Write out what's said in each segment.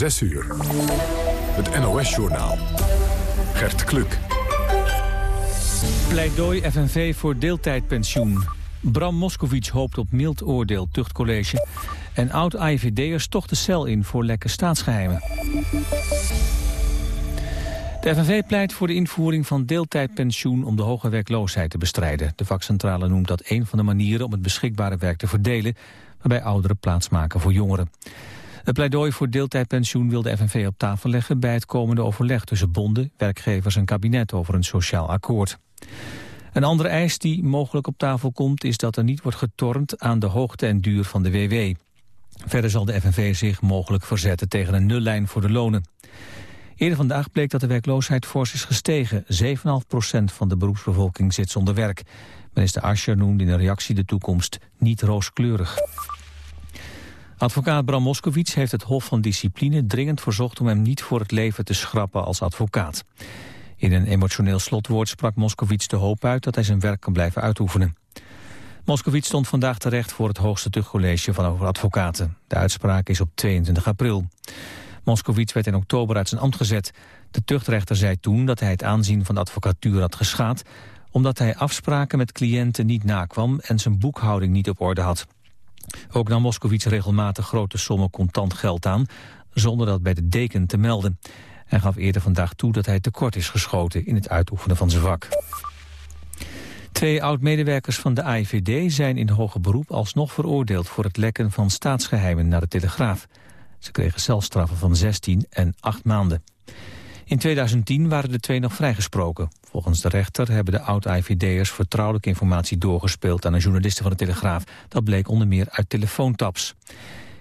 6 uur. Het NOS-journaal. Gert Kluk. Pleidooi FNV voor deeltijdpensioen. Bram Moskovic hoopt op mild oordeel tuchtcollege. En oud-AIVD'ers toch de cel in voor lekke staatsgeheimen. De FNV pleit voor de invoering van deeltijdpensioen om de hoge werkloosheid te bestrijden. De vakcentrale noemt dat een van de manieren om het beschikbare werk te verdelen, waarbij ouderen plaatsmaken voor jongeren. Het pleidooi voor deeltijdpensioen wil de FNV op tafel leggen bij het komende overleg tussen bonden, werkgevers en kabinet over een sociaal akkoord. Een andere eis die mogelijk op tafel komt is dat er niet wordt getornd aan de hoogte en duur van de WW. Verder zal de FNV zich mogelijk verzetten tegen een nullijn voor de lonen. Eerder vandaag bleek dat de werkloosheid fors is gestegen. 7,5% van de beroepsbevolking zit zonder werk. Minister Ascher noemde in een reactie de toekomst niet rooskleurig. Advocaat Bram Moskowitz heeft het Hof van Discipline dringend verzocht om hem niet voor het leven te schrappen als advocaat. In een emotioneel slotwoord sprak Moskowitz de hoop uit dat hij zijn werk kan blijven uitoefenen. Moskowitz stond vandaag terecht voor het hoogste tuchtcollege van advocaten. De uitspraak is op 22 april. Moskowitz werd in oktober uit zijn ambt gezet. De tuchtrechter zei toen dat hij het aanzien van de advocatuur had geschaad... omdat hij afspraken met cliënten niet nakwam en zijn boekhouding niet op orde had. Ook nam Moskowitz regelmatig grote sommen contant geld aan... zonder dat bij de deken te melden. Hij gaf eerder vandaag toe dat hij tekort is geschoten in het uitoefenen van zijn vak. Twee oud-medewerkers van de AIVD zijn in hoger beroep alsnog veroordeeld voor het lekken van staatsgeheimen naar de Telegraaf. Ze kregen celstraffen van 16 en 8 maanden. In 2010 waren de twee nog vrijgesproken. Volgens de rechter hebben de oud-IVD'ers vertrouwelijke informatie doorgespeeld aan een journaliste van de Telegraaf. Dat bleek onder meer uit telefoontaps.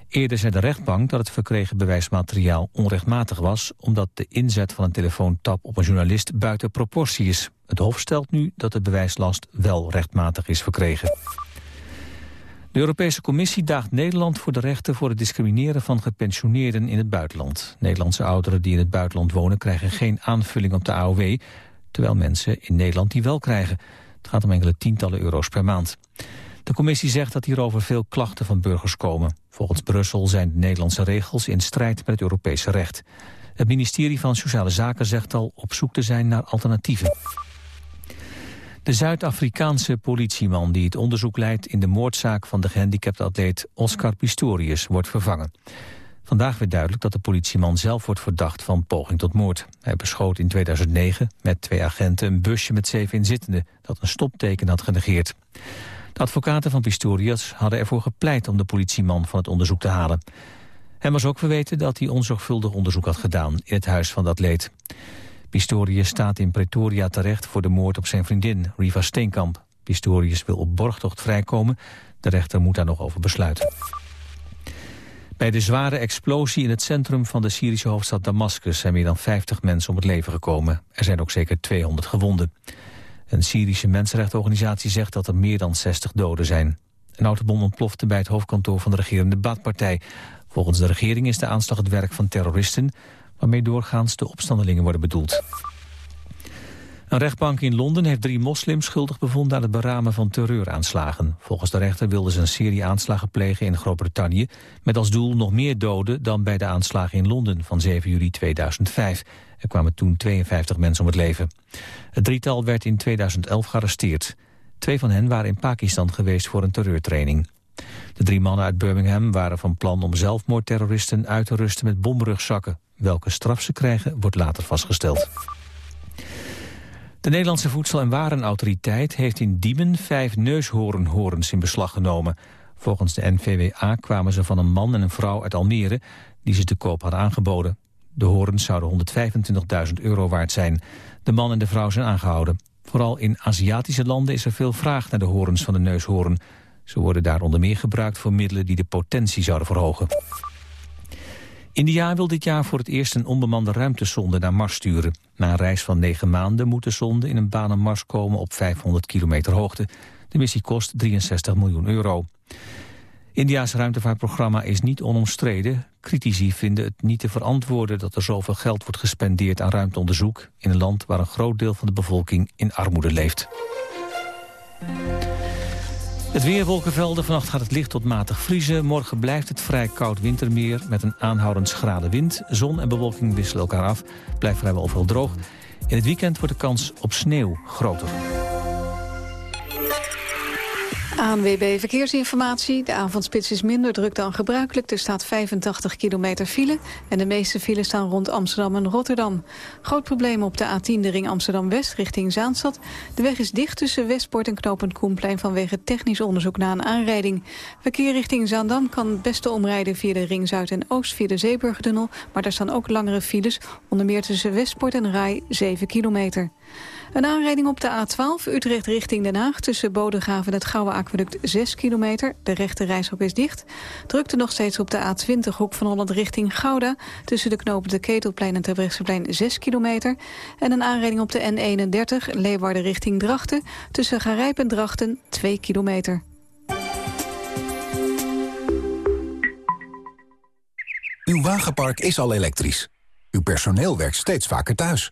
Eerder zei de rechtbank dat het verkregen bewijsmateriaal onrechtmatig was... omdat de inzet van een telefoontap op een journalist buiten proportie is. Het Hof stelt nu dat de bewijslast wel rechtmatig is verkregen. De Europese Commissie daagt Nederland voor de rechten voor het discrimineren van gepensioneerden in het buitenland. Nederlandse ouderen die in het buitenland wonen krijgen geen aanvulling op de AOW, terwijl mensen in Nederland die wel krijgen. Het gaat om enkele tientallen euro's per maand. De commissie zegt dat hierover veel klachten van burgers komen. Volgens Brussel zijn de Nederlandse regels in strijd met het Europese recht. Het ministerie van Sociale Zaken zegt al op zoek te zijn naar alternatieven. De Zuid-Afrikaanse politieman die het onderzoek leidt in de moordzaak van de gehandicapte atleet Oscar Pistorius wordt vervangen. Vandaag werd duidelijk dat de politieman zelf wordt verdacht van poging tot moord. Hij beschoot in 2009 met twee agenten een busje met zeven inzittenden dat een stopteken had genegeerd. De advocaten van Pistorius hadden ervoor gepleit om de politieman van het onderzoek te halen. Hem was ook verweten dat hij onzorgvuldig onderzoek had gedaan in het huis van de atleet. Pistorius staat in Pretoria terecht voor de moord op zijn vriendin, Riva Steenkamp. Pistorius wil op borgtocht vrijkomen. De rechter moet daar nog over besluiten. Bij de zware explosie in het centrum van de Syrische hoofdstad Damascus... zijn meer dan 50 mensen om het leven gekomen. Er zijn ook zeker 200 gewonden. Een Syrische mensenrechtenorganisatie zegt dat er meer dan 60 doden zijn. Een autobom ontplofte bij het hoofdkantoor van de regerende Baathpartij. Volgens de regering is de aanslag het werk van terroristen waarmee doorgaans de opstandelingen worden bedoeld. Een rechtbank in Londen heeft drie moslims schuldig bevonden aan het beramen van terreuraanslagen. Volgens de rechter wilden ze een serie aanslagen plegen in Groot-Brittannië... met als doel nog meer doden dan bij de aanslagen in Londen van 7 juli 2005. Er kwamen toen 52 mensen om het leven. Het drietal werd in 2011 gearresteerd. Twee van hen waren in Pakistan geweest voor een terreurtraining. De drie mannen uit Birmingham waren van plan om zelfmoordterroristen uit te rusten met bomrugzakken. Welke straf ze krijgen wordt later vastgesteld. De Nederlandse Voedsel- en Warenautoriteit heeft in Diemen vijf neushoornhorens in beslag genomen. Volgens de NVWA kwamen ze van een man en een vrouw uit Almere die ze te koop hadden aangeboden. De horens zouden 125.000 euro waard zijn. De man en de vrouw zijn aangehouden. Vooral in Aziatische landen is er veel vraag naar de horens van de neushoorn. Ze worden daar onder meer gebruikt voor middelen die de potentie zouden verhogen. India wil dit jaar voor het eerst een onbemande ruimtesonde naar Mars sturen. Na een reis van negen maanden moet de sonde in een baan naar Mars komen op 500 kilometer hoogte. De missie kost 63 miljoen euro. India's ruimtevaartprogramma is niet onomstreden. Critici vinden het niet te verantwoorden dat er zoveel geld wordt gespendeerd aan ruimteonderzoek... in een land waar een groot deel van de bevolking in armoede leeft. Het weer wolkenvelden. Vannacht gaat het licht tot matig vriezen. Morgen blijft het vrij koud wintermeer met een aanhoudend schrale wind. Zon en bewolking wisselen elkaar af. Blijft vrijwel overal droog. In het weekend wordt de kans op sneeuw groter. ANWB Verkeersinformatie. De avondspits is minder druk dan gebruikelijk. Er staat 85 kilometer file en de meeste files staan rond Amsterdam en Rotterdam. Groot probleem op de A10, de ring Amsterdam-West richting Zaanstad. De weg is dicht tussen Westpoort en Knopend Koenplein vanwege technisch onderzoek na een aanrijding. Verkeer richting Zaandam kan het beste omrijden via de ring Zuid en Oost via de Zeeburgtunnel. Maar daar staan ook langere files, onder meer tussen Westpoort en Rai 7 kilometer. Een aanrijding op de A12 Utrecht richting Den Haag... tussen Bodegraven en het Gouwe Aqueduct 6 kilometer. De rechte reishok is dicht. Drukte nog steeds op de A20 Hoek van Holland richting Gouda... tussen de knopen de Ketelplein en Terbrechtseplein 6 kilometer. En een aanrijding op de N31 Leeuwarden richting Drachten... tussen Garijp en Drachten 2 kilometer. Uw wagenpark is al elektrisch. Uw personeel werkt steeds vaker thuis.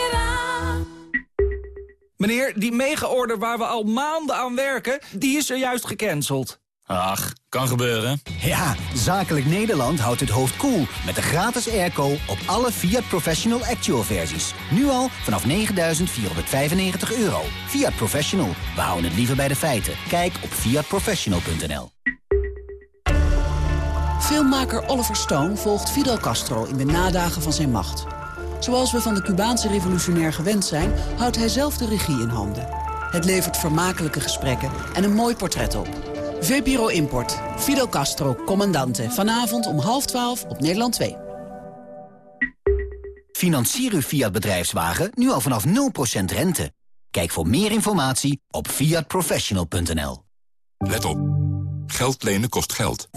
Meneer, die mega-order waar we al maanden aan werken, die is er juist gecanceld. Ach, kan gebeuren. Ja, Zakelijk Nederland houdt het hoofd koel cool met de gratis airco op alle Fiat Professional Actual versies. Nu al vanaf 9.495 euro. Fiat Professional, we houden het liever bij de feiten. Kijk op fiatprofessional.nl Filmmaker Oliver Stone volgt Fidel Castro in de nadagen van zijn macht. Zoals we van de Cubaanse revolutionair gewend zijn, houdt hij zelf de regie in handen. Het levert vermakelijke gesprekken en een mooi portret op. VPRO Import, Fidel Castro, commandante. Vanavond om half twaalf op Nederland 2. Financier uw Fiat bedrijfswagen nu al vanaf 0% rente. Kijk voor meer informatie op fiatprofessional.nl. Let op. Geld lenen kost geld.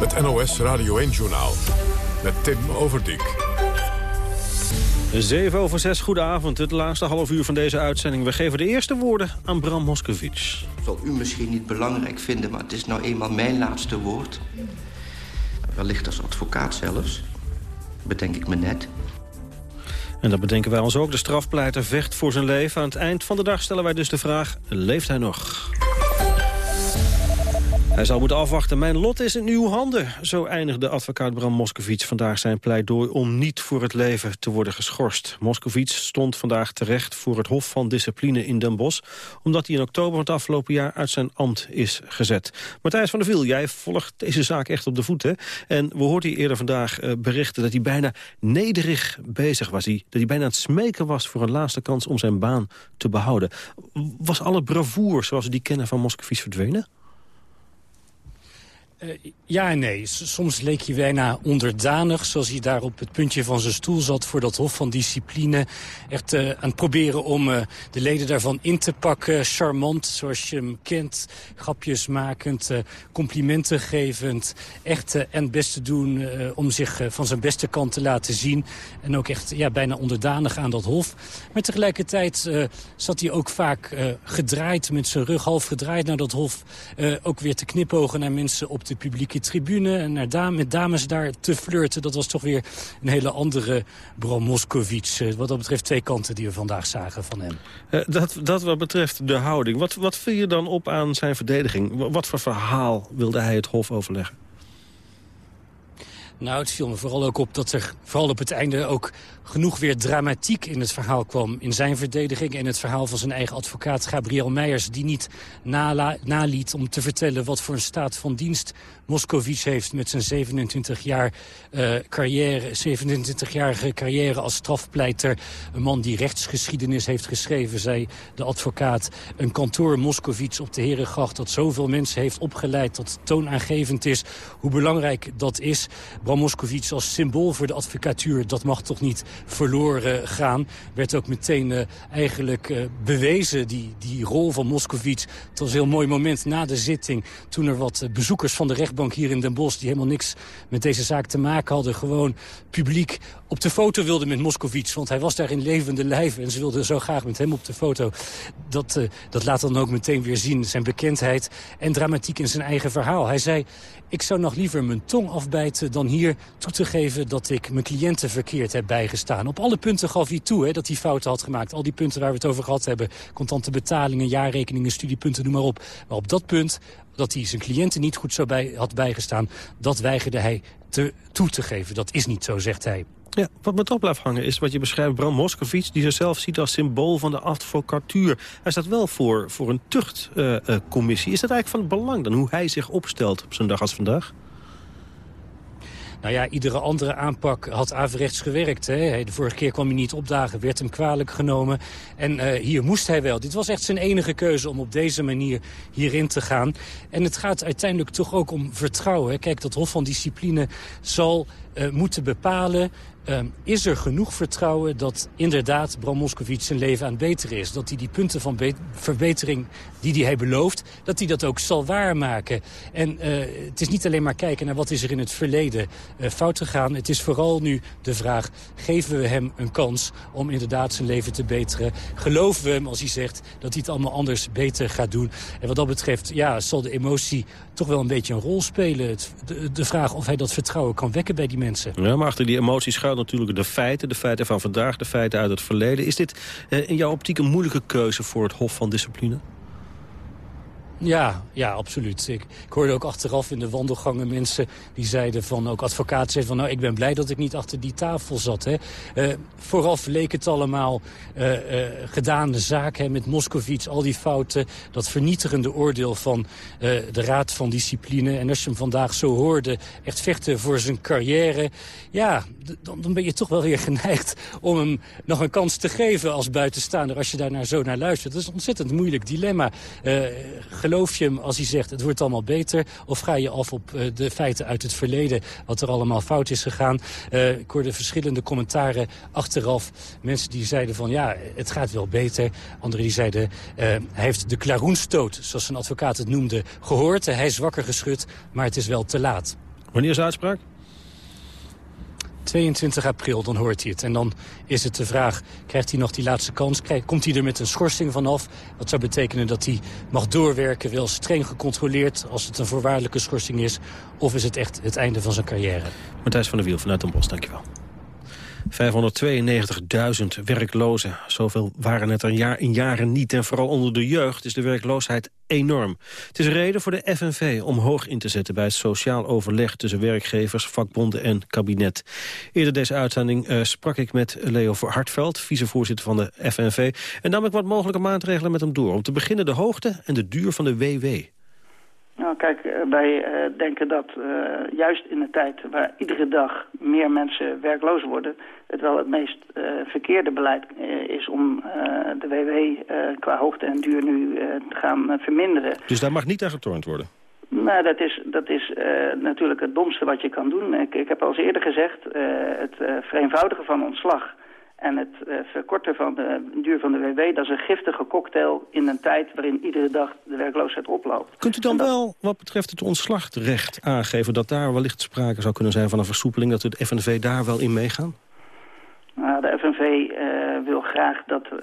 Het NOS Radio 1-journaal met Tim Overdijk. 7 over 6, goedenavond. Het laatste half uur van deze uitzending. We geven de eerste woorden aan Bram Moskowitz. Zal u misschien niet belangrijk vinden, maar het is nou eenmaal mijn laatste woord. Wellicht als advocaat zelfs. Bedenk ik me net. En dat bedenken wij ons ook. De strafpleiter vecht voor zijn leven. Aan het eind van de dag stellen wij dus de vraag, leeft hij nog? Hij zal moeten afwachten. Mijn lot is in uw handen. Zo eindigde advocaat Bram Moskowitz vandaag zijn pleidooi... om niet voor het leven te worden geschorst. Moskowitz stond vandaag terecht voor het Hof van Discipline in Den Bosch... omdat hij in oktober van het afgelopen jaar uit zijn ambt is gezet. Matthijs van der Viel, jij volgt deze zaak echt op de voet, hè? En we hoorden hier eerder vandaag uh, berichten dat hij bijna nederig bezig was. dat hij bijna aan het smeken was voor een laatste kans om zijn baan te behouden. Was alle bravoer zoals we die kennen van Moskowitz verdwenen? Uh, ja en nee. Soms leek hij bijna onderdanig, zoals hij daar op het puntje van zijn stoel zat voor dat hof van discipline. Echt uh, aan het proberen om uh, de leden daarvan in te pakken. Charmant, zoals je hem kent. Grapjes makend, complimenten gevend. Echt en het beste doen om zich van zijn beste kant te laten zien. En ook echt ja, bijna onderdanig aan dat hof. Maar tegelijkertijd zat hij ook vaak gedraaid met zijn rug, half gedraaid naar dat hof. ook weer te knipogen naar mensen op de publieke tribune en naar dame, met dames daar te flirten. Dat was toch weer een hele andere Bram Moskowitz. Eh, wat dat betreft twee kanten die we vandaag zagen van hem. Uh, dat, dat wat betreft de houding. Wat, wat viel je dan op aan zijn verdediging? Wat voor verhaal wilde hij het Hof overleggen? Nou, het viel me vooral ook op dat er vooral op het einde ook genoeg weer dramatiek in het verhaal kwam. In zijn verdediging en het verhaal van zijn eigen advocaat Gabriel Meijers... die niet naliet om te vertellen wat voor een staat van dienst Moscovici heeft... met zijn 27 jaar, uh, carrière, 27-jarige carrière als strafpleiter. Een man die rechtsgeschiedenis heeft geschreven, zei de advocaat. Een kantoor Moscovici op de Herengracht dat zoveel mensen heeft opgeleid... dat toonaangevend is hoe belangrijk dat is. Bram Moskowitz als symbool voor de advocatuur... dat mag toch niet verloren gaan. Werd ook meteen eigenlijk bewezen, die, die rol van Moskowitz. Het was een heel mooi moment na de zitting... toen er wat bezoekers van de rechtbank hier in Den Bosch... die helemaal niks met deze zaak te maken hadden... gewoon publiek op de foto wilden met Moskowitz. Want hij was daar in levende lijven en ze wilden zo graag met hem op de foto. Dat, uh, dat laat dan ook meteen weer zien zijn bekendheid en dramatiek in zijn eigen verhaal. Hij zei, ik zou nog liever mijn tong afbijten dan hier toe te geven dat ik mijn cliënten verkeerd heb bijgestaan. Op alle punten gaf hij toe hè, dat hij fouten had gemaakt. Al die punten waar we het over gehad hebben. Contante betalingen, jaarrekeningen, studiepunten, noem maar op. Maar op dat punt dat hij zijn cliënten niet goed zo bij, had bijgestaan... dat weigerde hij te, toe te geven. Dat is niet zo, zegt hij. Ja, wat me toch blijft hangen is wat je beschrijft... Bram Moskowitz, die zichzelf ziet als symbool van de advocatuur. Hij staat wel voor, voor een tuchtcommissie. Uh, is dat eigenlijk van belang dan, hoe hij zich opstelt op zo'n dag als vandaag? Nou ja, iedere andere aanpak had averechts gewerkt. Hè. De vorige keer kwam hij niet opdagen, werd hem kwalijk genomen. En uh, hier moest hij wel. Dit was echt zijn enige keuze om op deze manier hierin te gaan. En het gaat uiteindelijk toch ook om vertrouwen. Kijk, dat Hof van Discipline zal uh, moeten bepalen uh, is er genoeg vertrouwen dat inderdaad Bram Moskowitz zijn leven aan het is. Dat hij die punten van verbetering die hij belooft, dat hij dat ook zal waarmaken. En uh, het is niet alleen maar kijken naar wat is er in het verleden uh, fout gegaan. Het is vooral nu de vraag, geven we hem een kans om inderdaad zijn leven te beteren? Geloven we hem als hij zegt dat hij het allemaal anders beter gaat doen? En wat dat betreft, ja, zal de emotie toch wel een beetje een rol spelen. De, de vraag of hij dat vertrouwen kan wekken bij die mensen. Ja, maar achter die emoties schuilt natuurlijk de feiten. De feiten van vandaag, de feiten uit het verleden. Is dit eh, in jouw optiek een moeilijke keuze voor het Hof van Discipline? Ja, ja, absoluut. Ik, ik, hoorde ook achteraf in de wandelgangen mensen die zeiden van, ook advocaten zeiden van, nou, ik ben blij dat ik niet achter die tafel zat. Hè. Uh, vooraf leek het allemaal uh, uh, zaak hè, met Moskovits, al die fouten, dat vernietigende oordeel van de Raad van Discipline. En als je hem vandaag zo hoorde, echt vechten voor zijn carrière, ja, dan, dan ben je toch wel weer geneigd om hem nog een kans te geven als buitenstaander, als je daar naar zo naar luistert. Dat is een ontzettend moeilijk dilemma geloof je hem als hij zegt het wordt allemaal beter? Of ga je af op uh, de feiten uit het verleden, wat er allemaal fout is gegaan? Uh, ik hoorde verschillende commentaren achteraf. Mensen die zeiden van ja, het gaat wel beter. Anderen die zeiden, uh, hij heeft de klaroenstoot, zoals een advocaat het noemde, gehoord. Hij is wakker geschud, maar het is wel te laat. Wanneer is de uitspraak? 22 april, dan hoort hij het. En dan is het de vraag, krijgt hij nog die laatste kans? komt hij er met een schorsing vanaf? Dat zou betekenen dat hij mag doorwerken, wel streng gecontroleerd... als het een voorwaardelijke schorsing is. Of is het echt het einde van zijn carrière? Matthijs van der Wiel vanuit Den Bosch, dankjewel. 592.000 werklozen. Zoveel waren het er jaar in jaren niet. En vooral onder de jeugd is de werkloosheid enorm. Het is een reden voor de FNV om hoog in te zetten... bij het sociaal overleg tussen werkgevers, vakbonden en kabinet. Eerder deze uitzending uh, sprak ik met Leo Hartveld... vicevoorzitter van de FNV. En nam ik wat mogelijke maatregelen met hem door. Om te beginnen de hoogte en de duur van de WW. Nou kijk, eh, wij uh, denken dat uh, juist in een tijd waar iedere dag meer mensen werkloos worden... het wel het meest verkeerde beleid is om de WW qua hoogte en duur nu te gaan verminderen. Dus daar mag niet aan getornd worden? Nou, dat is, dat is natuurlijk het domste wat je kan doen. Ik, ik heb al eens eerder gezegd, het vereenvoudigen van ontslag en het uh, verkorten van de duur van de WW, dat is een giftige cocktail in een tijd waarin iedere dag de werkloosheid oploopt. Kunt u dan wel, wat betreft het ontslagrecht, aangeven dat daar wellicht sprake zou kunnen zijn van een versoepeling, dat de FNV daar wel in meegaan? Nou, de FNV uh, wil graag dat uh,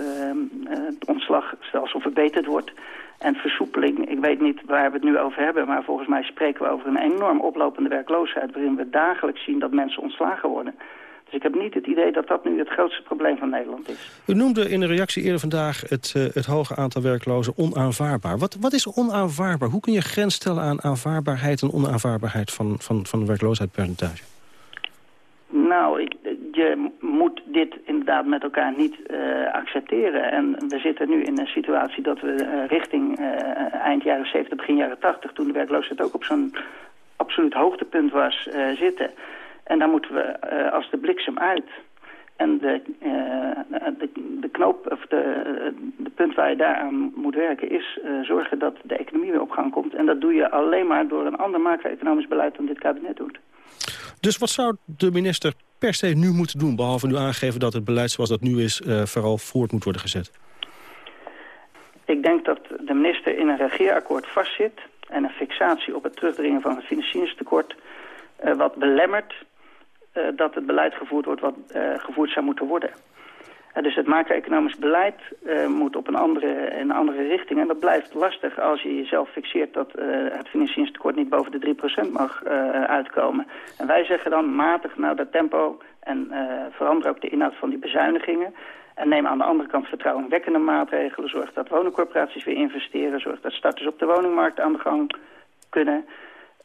het ontslagstelsel verbeterd wordt. En versoepeling, ik weet niet waar we het nu over hebben... maar volgens mij spreken we over een enorm oplopende werkloosheid... waarin we dagelijks zien dat mensen ontslagen worden... Dus ik heb niet het idee dat dat nu het grootste probleem van Nederland is. U noemde in de reactie eerder vandaag het, uh, het hoge aantal werklozen onaanvaardbaar. Wat, wat is onaanvaardbaar? Hoe kun je grens stellen aan aanvaardbaarheid en onaanvaardbaarheid van, van, van het werkloosheidspercentage? Nou, ik, je moet dit inderdaad met elkaar niet uh, accepteren. En we zitten nu in een situatie dat we uh, richting eind jaren 70, begin jaren 80... toen de werkloosheid ook op zo'n absoluut hoogtepunt was, zitten... En daar moeten we uh, als de bliksem uit. En de, uh, de, de, knoop, of de, de punt waar je daaraan moet werken is uh, zorgen dat de economie weer op gang komt. En dat doe je alleen maar door een ander macro-economisch beleid dan dit kabinet doet. Dus wat zou de minister per se nu moeten doen... behalve nu aangeven dat het beleid zoals dat nu is... Uh, vooral voort moet worden gezet? Ik denk dat de minister in een regeerakkoord vastzit... en een fixatie op het terugdringen van het financieringstekort... Wat belemmert dat het beleid gevoerd wordt wat gevoerd zou moeten worden. dus het macro-economisch beleid moet op een andere, een andere richting. En dat blijft lastig als je jezelf fixeert dat het financieringstekort niet boven de 3% mag uitkomen. En wij zeggen dan matig nou dat tempo en verander ook de inhoud van die bezuinigingen. En neem aan de andere kant vertrouwenwekkende maatregelen. Zorg dat woningcorporaties weer investeren. Zorg dat starters op de woningmarkt aan de gang kunnen.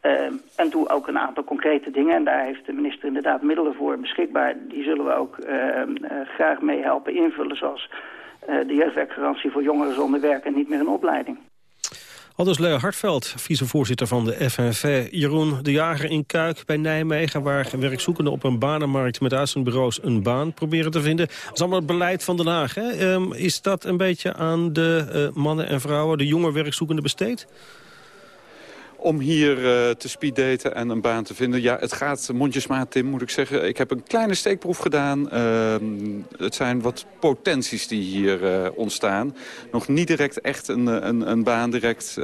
Uh, en doe ook een aantal concrete dingen. En daar heeft de minister inderdaad middelen voor beschikbaar. Die zullen we ook uh, uh, graag mee helpen invullen. Zoals de jeugdwerkgarantie voor jongeren zonder werk en niet meer een opleiding. Aldus Leo Hartveld, vicevoorzitter van de FNV. Jeroen de Jager in Kuik bij Nijmegen... waar werkzoekenden op een banenmarkt met uitzendbureaus een baan proberen te vinden. Dat is allemaal het beleid van Den Haag. Hè? Um, is dat een beetje aan de uh, mannen en vrouwen, de jonge werkzoekenden besteed? Om hier uh, te speeddaten en een baan te vinden. Ja, het gaat mondjesmaat, Tim, moet ik zeggen. Ik heb een kleine steekproef gedaan. Uh, het zijn wat potenties die hier uh, ontstaan. Nog niet direct echt een, een, een baan direct...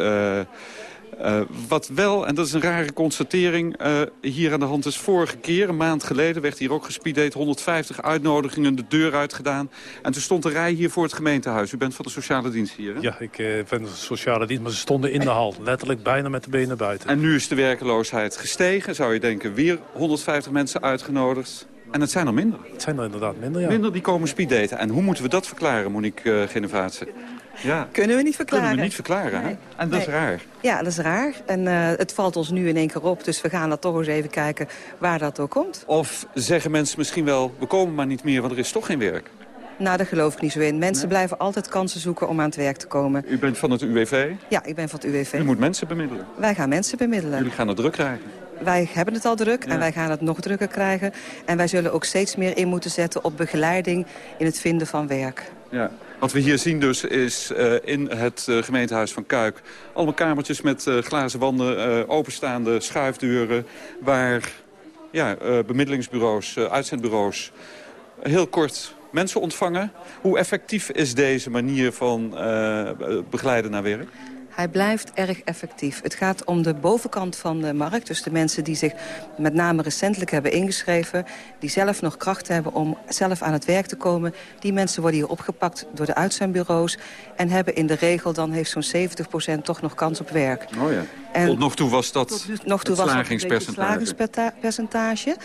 Uh, uh, wat wel, en dat is een rare constatering, uh, hier aan de hand is vorige keer, een maand geleden, werd hier ook gespeeddate, 150 uitnodigingen de deur uitgedaan. En toen stond de rij hier voor het gemeentehuis. U bent van de sociale dienst hier, hè? Ja, ik uh, ben van de sociale dienst, maar ze stonden in de hal, letterlijk bijna met de benen buiten. En nu is de werkeloosheid gestegen, zou je denken, weer 150 mensen uitgenodigd. En het zijn er minder. Het zijn er inderdaad minder, ja. Minder die komen speeddaten. En hoe moeten we dat verklaren, Monique uh? Ja. Kunnen we niet verklaren. Kunnen we niet verklaren, nee. hè? En dat nee. is raar. Ja, dat is raar. En uh, het valt ons nu in één keer op. Dus we gaan dat toch eens even kijken waar dat door komt. Of zeggen mensen misschien wel, we komen maar niet meer, want er is toch geen werk? Nou, daar geloof ik niet zo in. Mensen nee? blijven altijd kansen zoeken om aan het werk te komen. U bent van het UWV? Ja, ik ben van het UWV. U moet mensen bemiddelen? Wij gaan mensen bemiddelen. Jullie gaan het druk krijgen? wij hebben het al druk ja. en wij gaan het nog drukker krijgen. En wij zullen ook steeds meer in moeten zetten op begeleiding in het vinden van werk. Ja. Wat we hier zien dus is uh, in het uh, gemeentehuis van Kuik... allemaal kamertjes met uh, glazen wanden, openstaande schuifdeuren... waar ja, bemiddelingsbureaus, uitzendbureaus heel kort mensen ontvangen. Hoe effectief is deze manier van begeleiden naar werk? Hij blijft erg effectief. Het gaat om de bovenkant van de markt. Dus de mensen die zich met name recentelijk hebben ingeschreven... die zelf nog kracht hebben om zelf aan het werk te komen. Die mensen worden hier opgepakt door de uitzendbureaus... en hebben in de regel, dan heeft zo'n 70% toch nog kans op werk. Oh ja. En tot nog toe was dat tot nog toe het slagingspercentage. slagingspercentage.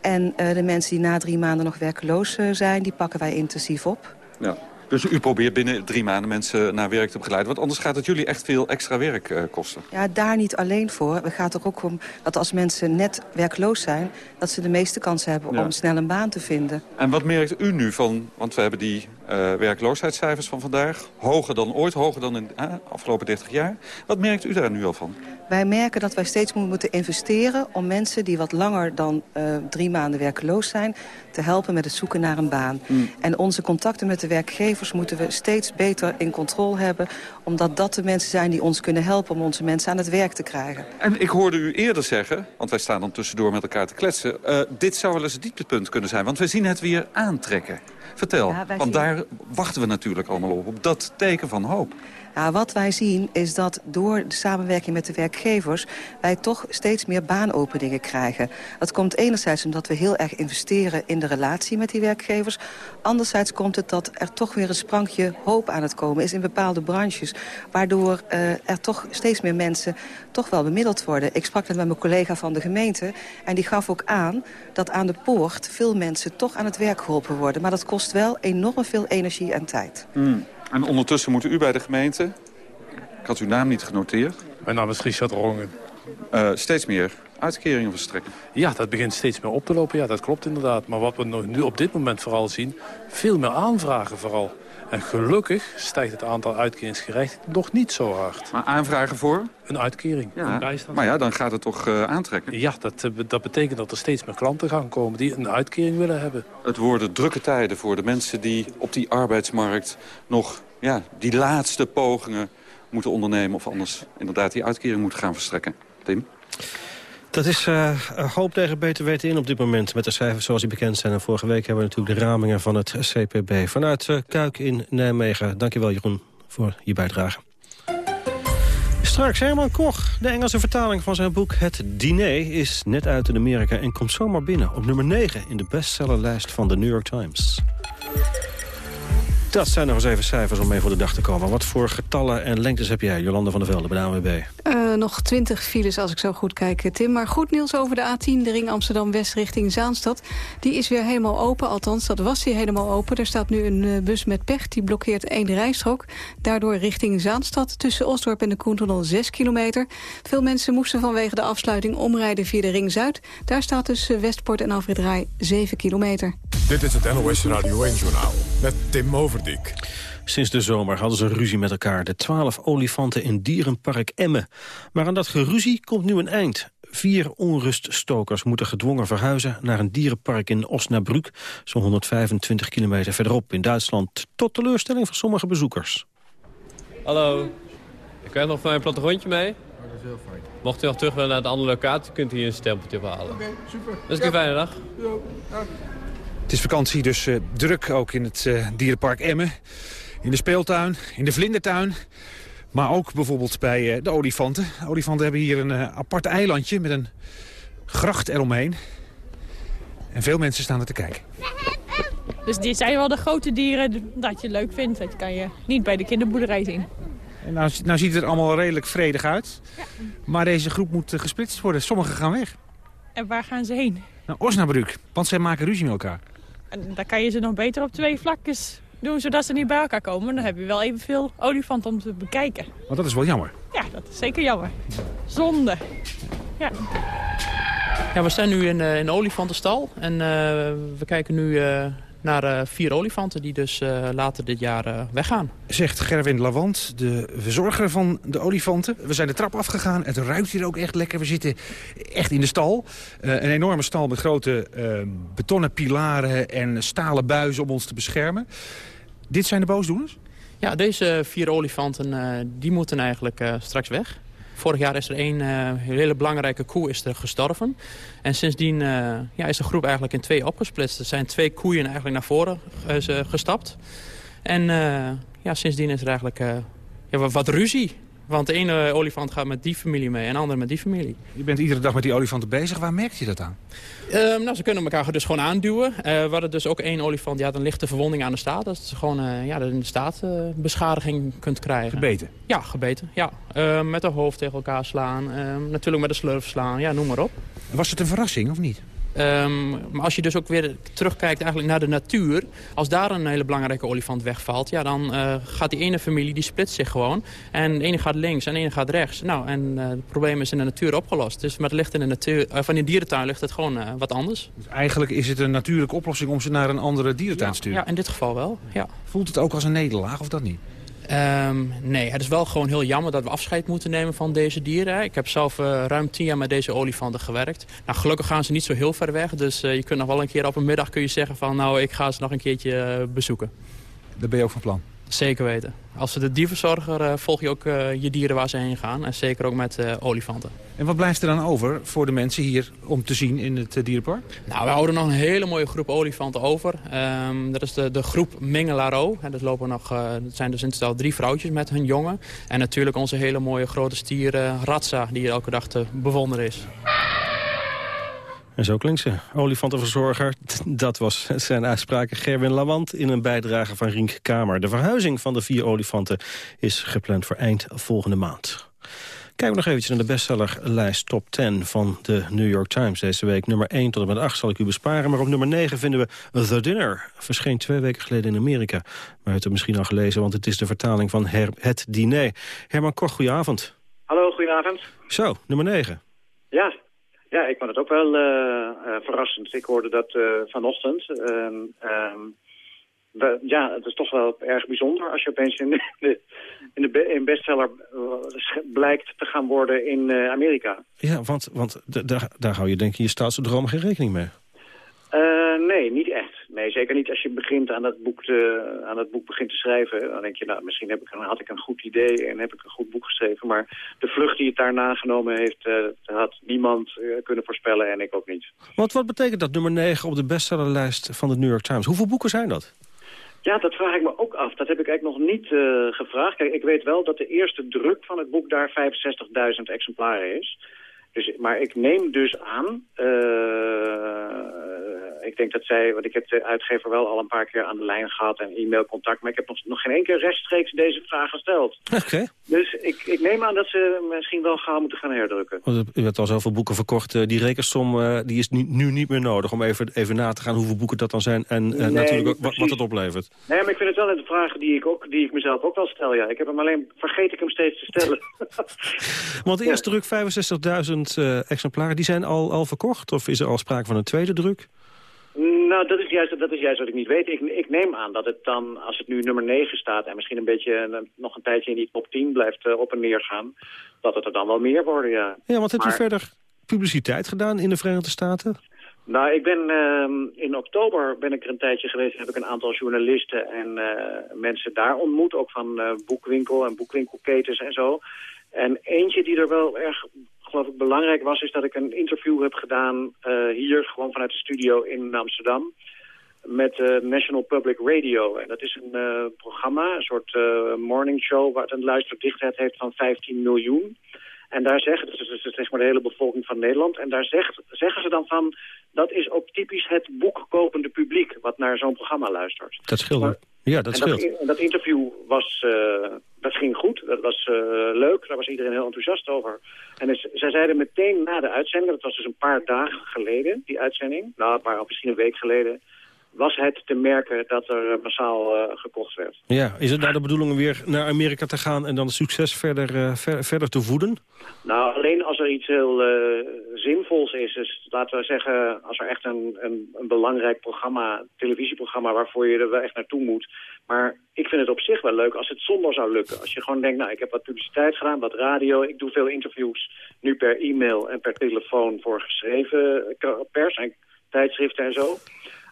En uh, de mensen die na drie maanden nog werkloos uh, zijn... die pakken wij intensief op. Ja. Dus u probeert binnen drie maanden mensen naar werk te begeleiden. Want anders gaat het jullie echt veel extra werk uh, kosten. Ja, daar niet alleen voor. Het gaat er ook om dat als mensen net werkloos zijn... dat ze de meeste kansen hebben ja. om snel een baan te vinden. En wat merkt u nu van... want we hebben die werkloosheidscijfers van vandaag. Hoger dan ooit, hoger dan in de uh, afgelopen 30 jaar. Wat merkt u daar nu al van? Wij merken dat wij steeds moeten investeren... om mensen die wat langer dan uh, drie maanden werkloos zijn... te helpen met het zoeken naar een baan. Mm. En onze contacten met de werkgevers moeten we steeds beter in controle hebben... omdat dat de mensen zijn die ons kunnen helpen... om onze mensen aan het werk te krijgen. En ik hoorde u eerder zeggen, want wij staan dan tussendoor met elkaar te kletsen... Uh, dit zou wel eens het dieptepunt kunnen zijn, want we zien het weer aantrekken. Vertel, ja, want zien... daar wachten we natuurlijk allemaal op, op dat teken van hoop. Nou, wat wij zien is dat door de samenwerking met de werkgevers... wij toch steeds meer baanopeningen krijgen. Dat komt enerzijds omdat we heel erg investeren in de relatie met die werkgevers. Anderzijds komt het dat er toch weer een sprankje hoop aan het komen is in bepaalde branches. Waardoor uh, er toch steeds meer mensen toch wel bemiddeld worden. Ik sprak net met mijn collega van de gemeente en die gaf ook aan... dat aan de poort veel mensen toch aan het werk geholpen worden. Maar dat kost wel enorm veel energie en tijd. Mm. En ondertussen moet u bij de gemeente... Ik had uw naam niet genoteerd. Mijn naam is Richard Rongen. Uh, steeds meer uitkeringen verstrekken. Ja, dat begint steeds meer op te lopen. Ja, dat klopt inderdaad. Maar wat we nu op dit moment vooral zien... veel meer aanvragen vooral. En gelukkig stijgt het aantal uitkeringsgerechtigden nog niet zo hard. Maar aanvragen voor? Een uitkering, ja, een bijstand. Maar ja, dan gaat het toch uh, aantrekken? Ja, dat, dat betekent dat er steeds meer klanten gaan komen die een uitkering willen hebben. Het worden drukke tijden voor de mensen die op die arbeidsmarkt nog ja, die laatste pogingen moeten ondernemen... of anders inderdaad die uitkering moeten gaan verstrekken. Tim? Dat is uh, hoop tegen beter weten in op dit moment met de cijfers zoals die bekend zijn. En vorige week hebben we natuurlijk de ramingen van het CPB. Vanuit uh, Kuik in Nijmegen. Dankjewel Jeroen voor je bijdrage. Straks Herman Koch. De Engelse vertaling van zijn boek Het Diner is net uit in Amerika... en komt zomaar binnen op nummer 9 in de bestsellerlijst van de New York Times. Dat zijn nog eens even cijfers om mee voor de dag te komen. Wat voor getallen en lengtes heb jij, Jolanda van der Velde, bij de ANWB? Uh, nog 20 files als ik zo goed kijk, Tim. Maar goed nieuws over de A10, de ring Amsterdam-West richting Zaanstad. Die is weer helemaal open, althans dat was die helemaal open. Er staat nu een uh, bus met pech, die blokkeert één rijstrook. Daardoor richting Zaanstad tussen Osdorp en de Koentunnel 6 kilometer. Veel mensen moesten vanwege de afsluiting omrijden via de ring Zuid. Daar staat tussen Westport en Alfred Rij 7 kilometer. Dit is het NOS Radio 1-journaal met Tim Overdijk. Sinds de zomer hadden ze ruzie met elkaar. De twaalf olifanten in dierenpark Emmen. Maar aan dat geruzie komt nu een eind. Vier onruststokers moeten gedwongen verhuizen naar een dierenpark in Osnabrück, zo'n 125 kilometer verderop in Duitsland, tot teleurstelling van sommige bezoekers. Hallo, ik krijg nog van een plattegrondje mee. Oh, dat is heel fijn. Mocht u nog terug willen naar de andere locatie, kunt u hier een stempeltje halen. Oké, super. Dat is een fijne dag. Ja. Het is vakantie, dus uh, druk ook in het uh, dierenpark Emmen. In de speeltuin, in de vlindertuin. Maar ook bijvoorbeeld bij uh, de olifanten. De olifanten hebben hier een apart eilandje met een gracht eromheen. En veel mensen staan er te kijken. Dus dit zijn wel de grote dieren dat je leuk vindt. Dat kan je niet bij de kinderboerderij zien. En nou, nou ziet het er allemaal redelijk vredig uit. Ja. Maar deze groep moet gesplitst worden. Sommigen gaan weg. En waar gaan ze heen? Naar Osnabrück, want zij maken ruzie met elkaar. En dan kan je ze nog beter op twee vlakjes doen, zodat ze niet bij elkaar komen. Dan heb je wel evenveel olifant om te bekijken. Maar dat is wel jammer. Ja, dat is zeker jammer. Zonde. Ja. Ja, we staan nu in, uh, in de olifantenstal. En uh, we kijken nu uh, naar uh, vier olifanten die dus uh, later dit jaar uh, weggaan. Zegt Gerwin Lavant, de verzorger van de olifanten. We zijn de trap afgegaan, het ruikt hier ook echt lekker. We zitten echt in de stal. een enorme stal met grote betonnen pilaren en stalen buizen om ons te beschermen. Dit zijn de boosdoeners? Ja, deze vier olifanten die moeten eigenlijk straks weg. Vorig jaar is er één uh, hele belangrijke koe is er gestorven. En sindsdien uh, ja, is de groep eigenlijk in twee opgesplitst. Er zijn twee koeien eigenlijk naar voren uh, gestapt. En ja, sindsdien is er eigenlijk ja, wat ruzie. Want de ene olifant gaat met die familie mee en de andere met die familie. Je bent iedere dag met die olifanten bezig. Waar merk je dat aan? Um, nou, ze kunnen elkaar dus gewoon aanduwen. Uh, we hadden dus ook één olifant die had een lichte verwonding aan de staat. Dat je gewoon uh, ja, de staatbeschadiging kunt krijgen. Gebeten? Ja, gebeten. Ja. Uh, met de hoofd tegen elkaar slaan. natuurlijk met de slurf slaan. Ja, noem maar op. Was het een verrassing of niet? Um, maar als je dus ook weer terugkijkt eigenlijk naar de natuur... als daar een hele belangrijke olifant wegvalt... Ja, dan uh, gaat die ene familie, die splitst zich gewoon. En de ene gaat links en de ene gaat rechts. Nou, en uh, het probleem is in de natuur opgelost. Dus met ligt in de, natuur, uh, van in de dierentuin ligt het gewoon wat anders. Dus eigenlijk is het een natuurlijke oplossing om ze naar een andere dierentuin ja, te sturen? Ja, in dit geval wel, ja. Voelt het ook als een nederlaag of dat niet? Um, nee, het is wel gewoon heel jammer dat we afscheid moeten nemen van deze dieren. Ik heb zelf uh, ruim tien jaar met deze olifanten gewerkt. Nou, gelukkig gaan ze niet zo heel ver weg. Dus uh, je kunt nog wel een keer op een middag kun je zeggen van... nou, ik ga ze nog een keertje uh, bezoeken. Daar ben je ook van plan? Zeker weten. Als de dierverzorger uh, volg je ook uh, je dieren waar ze heen gaan. En zeker ook met uh, olifanten. En wat blijft er dan over voor de mensen hier om te zien in het dierenpark? Nou, we houden nog een hele mooie groep olifanten over. Um, dat is de, de groep Mengelaro. En dat, lopen nog, dat zijn dus in totaal drie vrouwtjes met hun jongen. En natuurlijk onze hele mooie grote stier Ratsa, die hier elke dag te bewonderen is. En zo klinkt ze. Olifantenverzorger, dat was zijn uitspraak Gerwin Lawand in een bijdrage van Rink Kamer. De verhuizing van de vier olifanten is gepland voor eind volgende maand. Kijken we nog eventjes naar de bestsellerlijst top 10 van de New York Times deze week. Nummer 1 tot en met 8 zal ik u besparen. Maar op nummer 9 vinden we The Dinner. Verscheen twee weken geleden in Amerika. Maar u heeft het misschien al gelezen, want het is de vertaling van Her Het Diner. Herman Koch, goedenavond. Hallo, goedenavond. Zo, nummer 9. Ja, ja, ik vond het ook wel uh, uh, verrassend. Ik hoorde dat uh, vanochtend. Um, um, we, ja, het is toch wel erg bijzonder als je opeens in, de, in, de in bestseller blijkt te gaan worden in Amerika. Ja, want, want daar, daar hou je denk ik je staatsdroom geen rekening mee. Nee, niet echt. Nee, zeker niet als je begint aan dat boek, te, aan dat boek begint te schrijven. Dan denk je, nou, misschien heb ik een, had ik een goed idee en heb ik een goed boek geschreven. Maar de vlucht die het daarna genomen heeft, uh, had niemand uh, kunnen voorspellen en ik ook niet. Want wat betekent dat nummer 9 op de bestsellerlijst van de New York Times? Hoeveel boeken zijn dat? Ja, dat vraag ik me ook af. Dat heb ik eigenlijk nog niet uh, gevraagd. Kijk, ik weet wel dat de eerste druk van het boek daar 65.000 exemplaren is. Dus, maar ik neem dus aan, uh, ik denk dat zij, want ik heb de uitgever wel al een paar keer aan de lijn gehad en e-mailcontact, maar ik heb nog, nog geen één keer rechtstreeks deze vraag gesteld. Oké. Dus ik, ik neem aan dat ze misschien wel gauw moeten gaan herdrukken. Want u hebt al zoveel boeken verkocht, uh, die rekensom uh, die is nu, nu, niet meer nodig om even, even na te gaan hoeveel boeken dat dan zijn en nee, natuurlijk ook wat, wat het oplevert. Nee, maar ik vind het wel een vraag die ik, ook, die ik mezelf ook wel stel, ja. Ik heb hem alleen, vergeet ik hem steeds te stellen. want de eerste ja. druk 65.000 uh, exemplaren, die zijn al, al verkocht? Of is er al sprake van een tweede druk? Nou, dat is, juist, dat is juist wat ik niet weet. Ik, ik neem aan dat het dan, als het nu nummer 9 staat... en misschien een beetje nog een tijdje in die top 10 blijft uh, op en neer gaan... dat het er dan wel meer worden, ja. Ja, want hebt maar... u verder publiciteit gedaan in de Verenigde Staten? Nou, ik ben uh, in oktober ben ik er een tijdje geweest. Heb ik een aantal journalisten en uh, mensen daar ontmoet. Ook van boekwinkel en boekwinkelketens en zo. En eentje die er wel erg geloof ik belangrijk was... is dat ik een interview heb gedaan uh, hier, gewoon vanuit de studio in Amsterdam... met uh, National Public Radio. En dat is een uh, programma, een soort morning show... waar een luisterdichtheid heeft van 15 miljoen. En daar zeggen, dus dat is zeg maar de hele bevolking van Nederland... en daar zegt, zeggen ze dan van... dat is ook typisch het boekkopende publiek... wat naar zo'n programma luistert. Dat scheelt. Maar, ja, dat en scheelt. Dat, dat interview was, uh, dat ging goed, dat was uh, leuk, daar was iedereen heel enthousiast over. En dus, zij zeiden meteen na de uitzending, dat was dus een paar dagen geleden, die uitzending, nou, paar, misschien een week geleden, was het te merken dat er massaal uh, gekocht werd. Ja, is het nou de bedoeling om weer naar Amerika te gaan en dan het succes verder, uh, ver, verder te voeden? Nou, alleen als er iets heel uh, zinvols is. Dus laten we zeggen, als er echt een, een, een belangrijk programma, televisieprogramma... waarvoor je er wel echt naartoe moet. Maar ik vind het op zich wel leuk als het zonder zou lukken. Als je gewoon denkt, nou, ik heb wat publiciteit gedaan, wat radio. Ik doe veel interviews nu per e-mail en per telefoon voor geschreven pers en tijdschriften en zo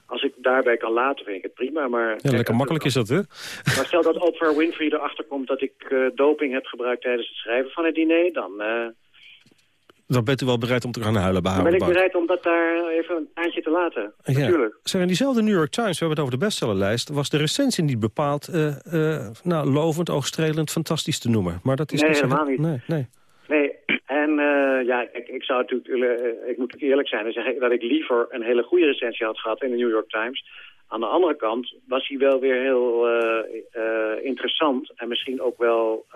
als ik daarbij kan laten, vind ik het prima. Maar, ja, lekker makkelijk is dat, hè? Maar stel dat Oprah Winfrey erachter komt dat ik uh, doping heb gebruikt tijdens het schrijven van het diner, dan... Uh, dan bent u wel bereid om te gaan huilen bij Dan ben ik bereid om dat daar even een taartje te laten, ja. natuurlijk. Zeg, in diezelfde New York Times, we hebben het over de bestsellerlijst... was de recensie niet bepaald uh, nou, lovend, oogstrelend, fantastisch te noemen. Maar dat is nee, niet helemaal niet. Nee, nee. Nee, en uh, ja, ik, ik zou natuurlijk, uh, ik moet eerlijk zijn en zeggen dat ik liever een hele goede recensie had gehad in de New York Times. Aan de andere kant was hij wel weer heel uh, interessant en misschien ook wel,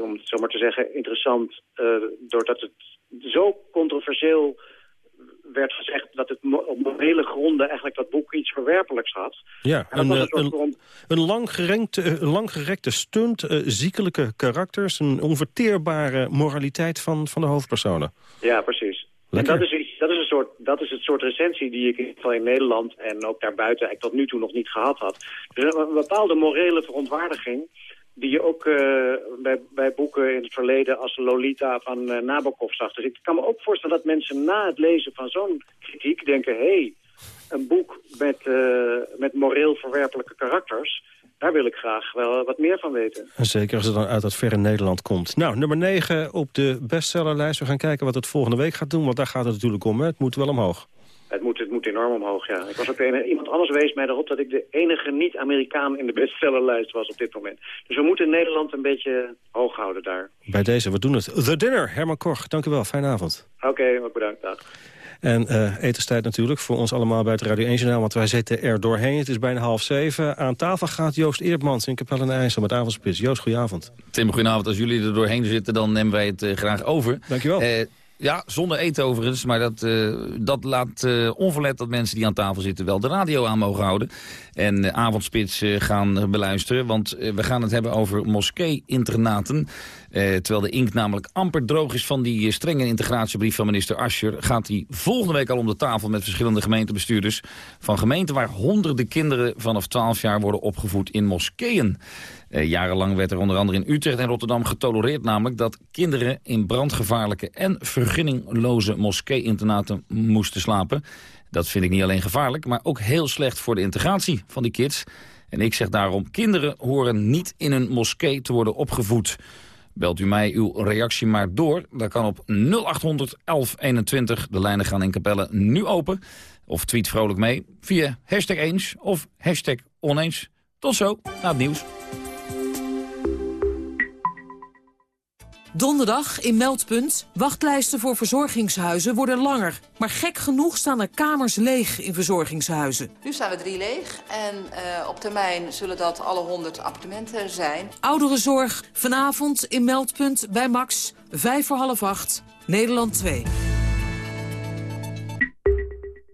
om het zo maar te zeggen, interessant doordat het zo controversieel werd gezegd dat het op morele gronden eigenlijk dat boek iets verwerpelijks had. Ja, een, een, een, een, lang gerekte, een lang gerekte stunt, uh, ziekelijke karakters, een onverteerbare moraliteit van, van de hoofdpersonen. Ja, precies. Lekker. En dat is, iets, dat, is een soort, dat is het soort recensie die ik in, in Nederland en ook daarbuiten eigenlijk tot nu toe nog niet gehad had. Dus een bepaalde morele verontwaardiging die je ook uh, bij, bij boeken in het verleden als Lolita van uh, Nabokov zag. Dus ik kan me ook voorstellen dat mensen na het lezen van zo'n kritiek denken... hé, hey, een boek met, uh, met moreel verwerpelijke karakters... daar wil ik graag wel wat meer van weten. Zeker als het dan uit dat verre Nederland komt. Nou, nummer 9 op de bestsellerlijst. We gaan kijken wat het volgende week gaat doen, want daar gaat het natuurlijk om. Hè? Het moet wel omhoog. Het moet, het moet enorm omhoog, ja. Ik was ook enige, iemand anders wees mij erop dat ik de enige niet-Amerikaan in de bestsellerlijst was op dit moment. Dus we moeten Nederland een beetje hoog houden daar. Bij deze, we doen het. The Dinner, Herman Koch, dank u wel. Fijne avond. Oké, okay, bedankt. Dag. En uh, etenstijd natuurlijk voor ons allemaal bij het Radio 1 Journaal, want wij zitten er doorheen. Het is bijna half zeven. Aan tafel gaat Joost Eerdmans in Capelle en IJssel met Avondspits. Joost, goedenavond. Tim, goedenavond. Als jullie er doorheen zitten, dan nemen wij het uh, graag over. Dankjewel. Uh, ja, zonder eten overigens. Maar dat, uh, dat laat uh, onverlet dat mensen die aan tafel zitten wel de radio aan mogen houden. En uh, avondspits gaan beluisteren. Want we gaan het hebben over moskee-internaten. Terwijl de inkt namelijk amper droog is van die strenge integratiebrief van minister Ascher... gaat hij volgende week al om de tafel met verschillende gemeentebestuurders... van gemeenten waar honderden kinderen vanaf 12 jaar worden opgevoed in moskeeën. Uh, jarenlang werd er onder andere in Utrecht en Rotterdam getolereerd... namelijk dat kinderen in brandgevaarlijke en vergunningloze moskee-internaten moesten slapen. Dat vind ik niet alleen gevaarlijk, maar ook heel slecht voor de integratie van die kids. En ik zeg daarom, kinderen horen niet in een moskee te worden opgevoed. Belt u mij uw reactie maar door. Dat kan op 0800 1121. De lijnen gaan in Capelle nu open. Of tweet vrolijk mee via hashtag eens of hashtag oneens. Tot zo, na het nieuws. Donderdag in Meldpunt. Wachtlijsten voor verzorgingshuizen worden langer. Maar gek genoeg staan er kamers leeg in verzorgingshuizen. Nu staan we drie leeg en uh, op termijn zullen dat alle 100 appartementen zijn. Ouderenzorg vanavond in Meldpunt bij Max. Vijf voor half acht. Nederland 2.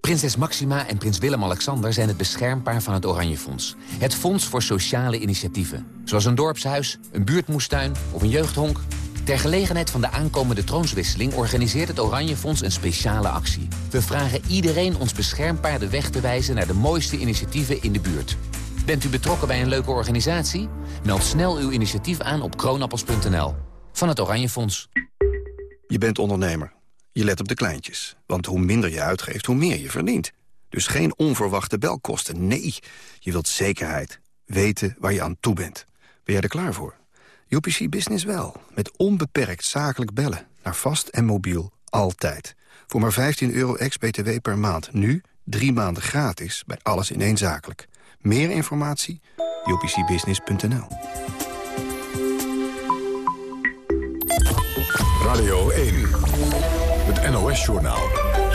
Prinses Maxima en prins Willem-Alexander zijn het beschermpaar van het Oranje Fonds. Het fonds voor sociale initiatieven. Zoals een dorpshuis, een buurtmoestuin of een jeugdhonk. Ter gelegenheid van de aankomende troonswisseling organiseert het Oranje Fonds een speciale actie. We vragen iedereen ons beschermpaar de weg te wijzen naar de mooiste initiatieven in de buurt. Bent u betrokken bij een leuke organisatie? Meld snel uw initiatief aan op kroonappels.nl. Van het Oranje Fonds. Je bent ondernemer. Je let op de kleintjes. Want hoe minder je uitgeeft, hoe meer je verdient. Dus geen onverwachte belkosten. Nee, je wilt zekerheid. Weten waar je aan toe bent. Ben jij er klaar voor? UPC Business wel. Met onbeperkt zakelijk bellen. Naar vast en mobiel. Altijd. Voor maar 15 euro ex-BTW per maand. Nu drie maanden gratis bij alles in één zakelijk. Meer informatie? upcbusiness.nl Radio 1. Het NOS-journaal.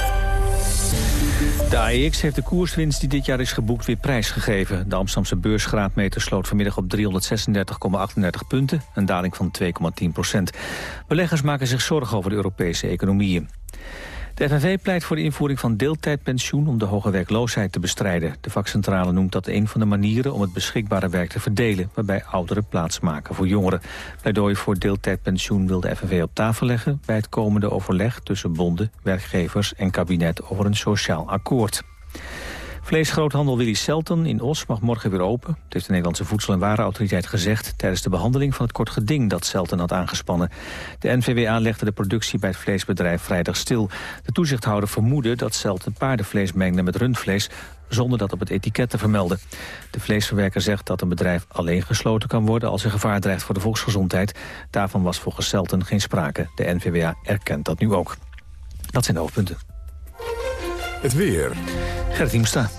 De AEX heeft de koerswinst die dit jaar is geboekt weer prijsgegeven. De Amsterdamse beursgraadmeter sloot vanmiddag op 336,38 punten, een daling van 2,10 procent. Beleggers maken zich zorgen over de Europese economieën. De FNV pleit voor de invoering van deeltijdpensioen om de hoge werkloosheid te bestrijden. De vakcentrale noemt dat een van de manieren om het beschikbare werk te verdelen, waarbij ouderen plaats maken voor jongeren. Pleidooi voor deeltijdpensioen wil de FNV op tafel leggen bij het komende overleg tussen bonden, werkgevers en kabinet over een sociaal akkoord. Vleesgroothandel Willy Selten in Os mag morgen weer open. Het heeft de Nederlandse Voedsel- en Warenautoriteit gezegd... tijdens de behandeling van het kort geding dat Selten had aangespannen. De NVWA legde de productie bij het vleesbedrijf vrijdag stil. De toezichthouder vermoedde dat Selten paardenvlees mengde met rundvlees zonder dat op het etiket te vermelden. De vleesverwerker zegt dat een bedrijf alleen gesloten kan worden... als er gevaar dreigt voor de volksgezondheid. Daarvan was volgens Selten geen sprake. De NVWA erkent dat nu ook. Dat zijn de hoofdpunten. Het weer. Gert Hiemstra.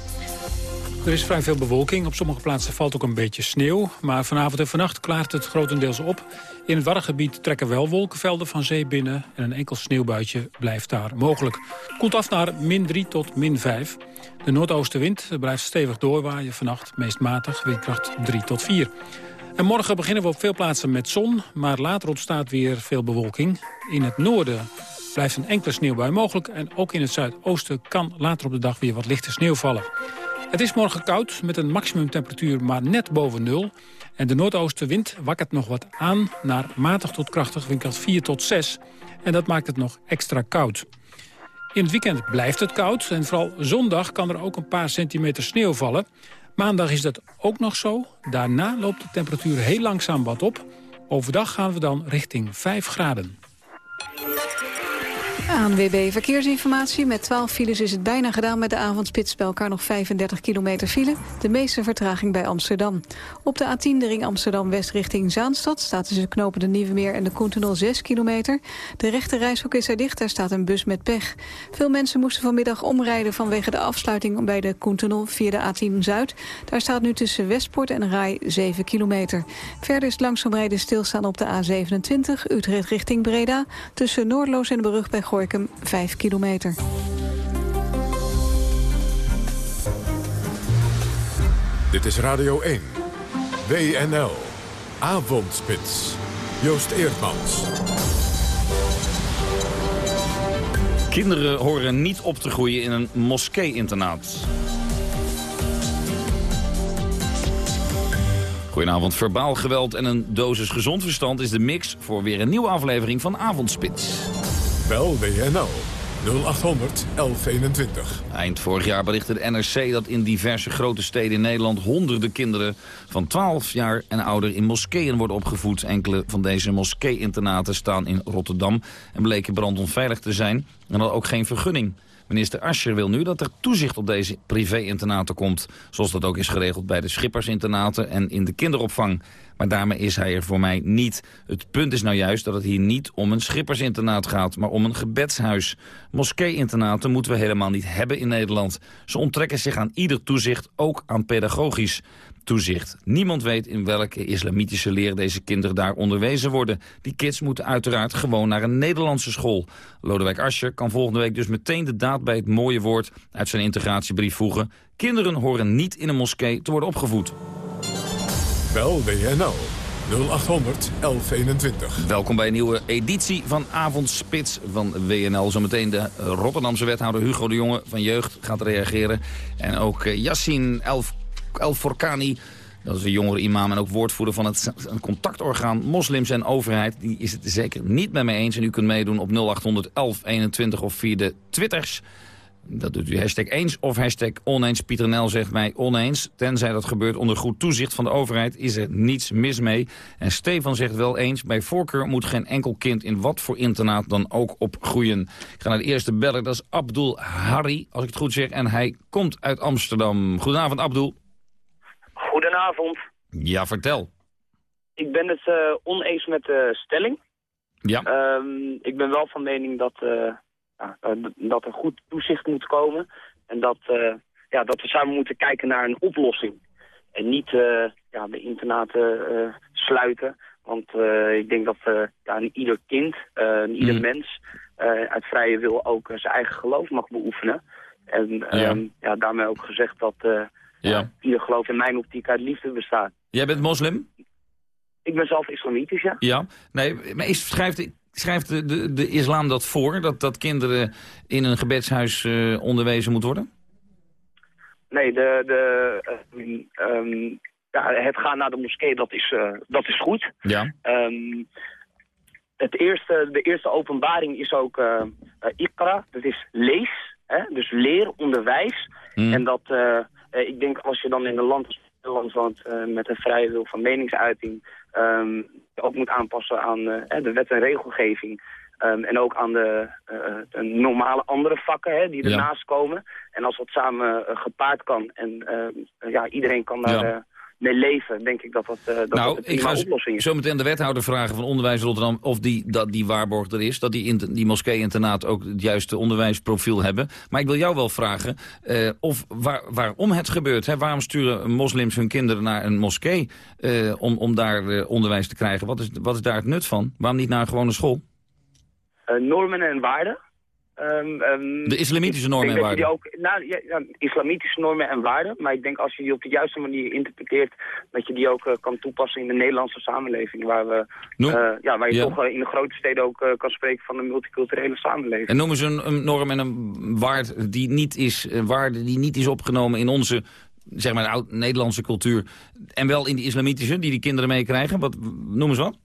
Er is vrij veel bewolking. Op sommige plaatsen valt ook een beetje sneeuw. Maar vanavond en vannacht klaart het grotendeels op. In het Waddengebied trekken wel wolkenvelden van zee binnen... en een enkel sneeuwbuitje blijft daar mogelijk. Koelt af naar min 3 tot min 5. De noordoostenwind blijft stevig doorwaaien vannacht. Meest matig, windkracht 3 tot 4. En morgen beginnen we op veel plaatsen met zon... maar later ontstaat weer veel bewolking. In het noorden blijft een enkele sneeuwbui mogelijk... en ook in het zuidoosten kan later op de dag weer wat lichte sneeuw vallen. Het is morgen koud met een maximumtemperatuur maar net boven nul. En de noordoostenwind wakkert nog wat aan naar matig tot krachtig windkracht 4 tot 6. En dat maakt het nog extra koud. In het weekend blijft het koud en vooral zondag kan er ook een paar centimeter sneeuw vallen. Maandag is dat ook nog zo. Daarna loopt de temperatuur heel langzaam wat op. Overdag gaan we dan richting 5 graden. ANWB Verkeersinformatie. Met 12 files is het bijna gedaan met de avondspits. Bij elkaar nog 35 kilometer file. De meeste vertraging bij Amsterdam. Op de A10 de ring Amsterdam-West richting Zaanstad... staat tussen knopen de Nieuwe Meer en de Koentenol 6 kilometer. De rechte reishok is er dicht, daar staat een bus met pech. Veel mensen moesten vanmiddag omrijden vanwege de afsluiting... bij de Koentenol via de A10 Zuid. Daar staat nu tussen Westpoort en Rai 7 kilometer. Verder is langzaam rijden stilstaan op de A27 Utrecht richting Breda... tussen Noordloos en de brug bij Gorkum 5 kilometer. Dit is Radio 1. WNL. Avondspits. Joost Eerdmans. Kinderen horen niet op te groeien in een moskee-internaat. Goedenavond. Verbaal geweld en een dosis gezond verstand is de mix... voor weer een nieuwe aflevering van Avondspits. Bel WNL 0800 1121. Eind vorig jaar berichtte de NRC dat in diverse grote steden in Nederland... honderden kinderen van 12 jaar en ouder in moskeeën worden opgevoed. Enkele van deze moskee-internaten staan in Rotterdam... en bleken brandonveilig te zijn en hadden ook geen vergunning. Minister Ascher wil nu dat er toezicht op deze privé-internaten komt. Zoals dat ook is geregeld bij de schippersinternaten en in de kinderopvang. Maar daarmee is hij er voor mij niet. Het punt is nou juist dat het hier niet om een schippersinternaat gaat... maar om een gebedshuis. Moskee-internaten moeten we helemaal niet hebben in Nederland. Ze onttrekken zich aan ieder toezicht, ook aan pedagogisch toezicht. Niemand weet in welke islamitische leer deze kinderen daar onderwezen worden. Die kids moeten uiteraard gewoon naar een Nederlandse school. Lodewijk Asscher kan volgende week dus meteen de daad bij het mooie woord... uit zijn integratiebrief voegen. Kinderen horen niet in een moskee te worden opgevoed. Bel WNL 0800 1121. Welkom bij een nieuwe editie van Avondspits van WNL. Zometeen de Rotterdamse wethouder Hugo de Jonge van Jeugd gaat reageren. En ook eh, Yassine Elf, El Forkani, dat is een jongere imam en ook woordvoerder van het contactorgaan Moslims en Overheid. Die is het zeker niet met mij eens. En u kunt meedoen op 0800 1121 of via de Twitters. Dat doet u hashtag eens of hashtag oneens. Pieter Nel zegt mij oneens. Tenzij dat gebeurt onder goed toezicht van de overheid is er niets mis mee. En Stefan zegt wel eens, bij voorkeur moet geen enkel kind in wat voor internaat dan ook opgroeien. Ik ga naar de eerste beller, dat is Abdul Harry, als ik het goed zeg. En hij komt uit Amsterdam. Goedenavond Abdul. Goedenavond. Ja, vertel. Ik ben het uh, oneens met de stelling. Ja. Um, ik ben wel van mening dat... Uh, uh, dat er goed toezicht moet komen. En dat, uh, ja, dat we samen moeten kijken naar een oplossing. En niet ja, de internaten sluiten. Want ik denk dat ja, ieder kind, ieder mm. mens uit vrije wil ook zijn eigen geloof mag beoefenen. En ja. Um, ja, daarmee ook gezegd dat ja. ieder geloof in mijn optiek uit liefde bestaat. Jij bent moslim? Ik ben zelf islamitisch, ja. Ja, nee, maar is, schrijft, schrijft de, de, de islam dat voor, dat, dat kinderen in een gebedshuis uh, onderwezen moeten worden? Nee, de, de, uh, um, ja, het gaan naar de moskee, dat is, uh, dat is goed. Ja. Um, het eerste, de eerste openbaring is ook uh, ikra, dat is lees, hè? dus leer, onderwijs. Mm. En dat, ik denk als je dan in een land als Nederland woont met een vrije wil van meningsuiting... Um, ook moet aanpassen aan uh, de wet en regelgeving. Um, en ook aan de, uh, de, normale andere vakken hè, die ernaast ja. komen. En als dat samen uh, gepaard kan en ja, iedereen kan daar ja. Mee leven, denk ik dat dat, dat, nou, dat een prima oplossing is. Zo meteen de wethouder vragen van Onderwijs Rotterdam of die, dat die waarborg er is. Dat die, in, die moskee-internaat ook het juiste onderwijsprofiel hebben. Maar ik wil jou wel vragen uh, of waar, waarom het gebeurt. Hè? Waarom sturen moslims hun kinderen naar een moskee uh, om, om daar uh, onderwijs te krijgen? Wat is, wat is daar het nut van? Waarom niet naar een gewone school? normen en waarden. Um, um, de islamitische normen en waarden? Ook, nou, ja, islamitische normen en waarden. Maar ik denk als je die op de juiste manier interpreteert... dat je die ook uh, kan toepassen in de Nederlandse samenleving. Waar, we, no uh, ja, waar je ja. toch uh, in de grote steden ook kan spreken van een multiculturele samenleving. En noemen ze een, een norm en een waarde die niet is, een waarde die niet is opgenomen in onze zeg maar, oud-Nederlandse cultuur... en wel in die islamitische, die die kinderen meekrijgen? Wat Noemen ze wat?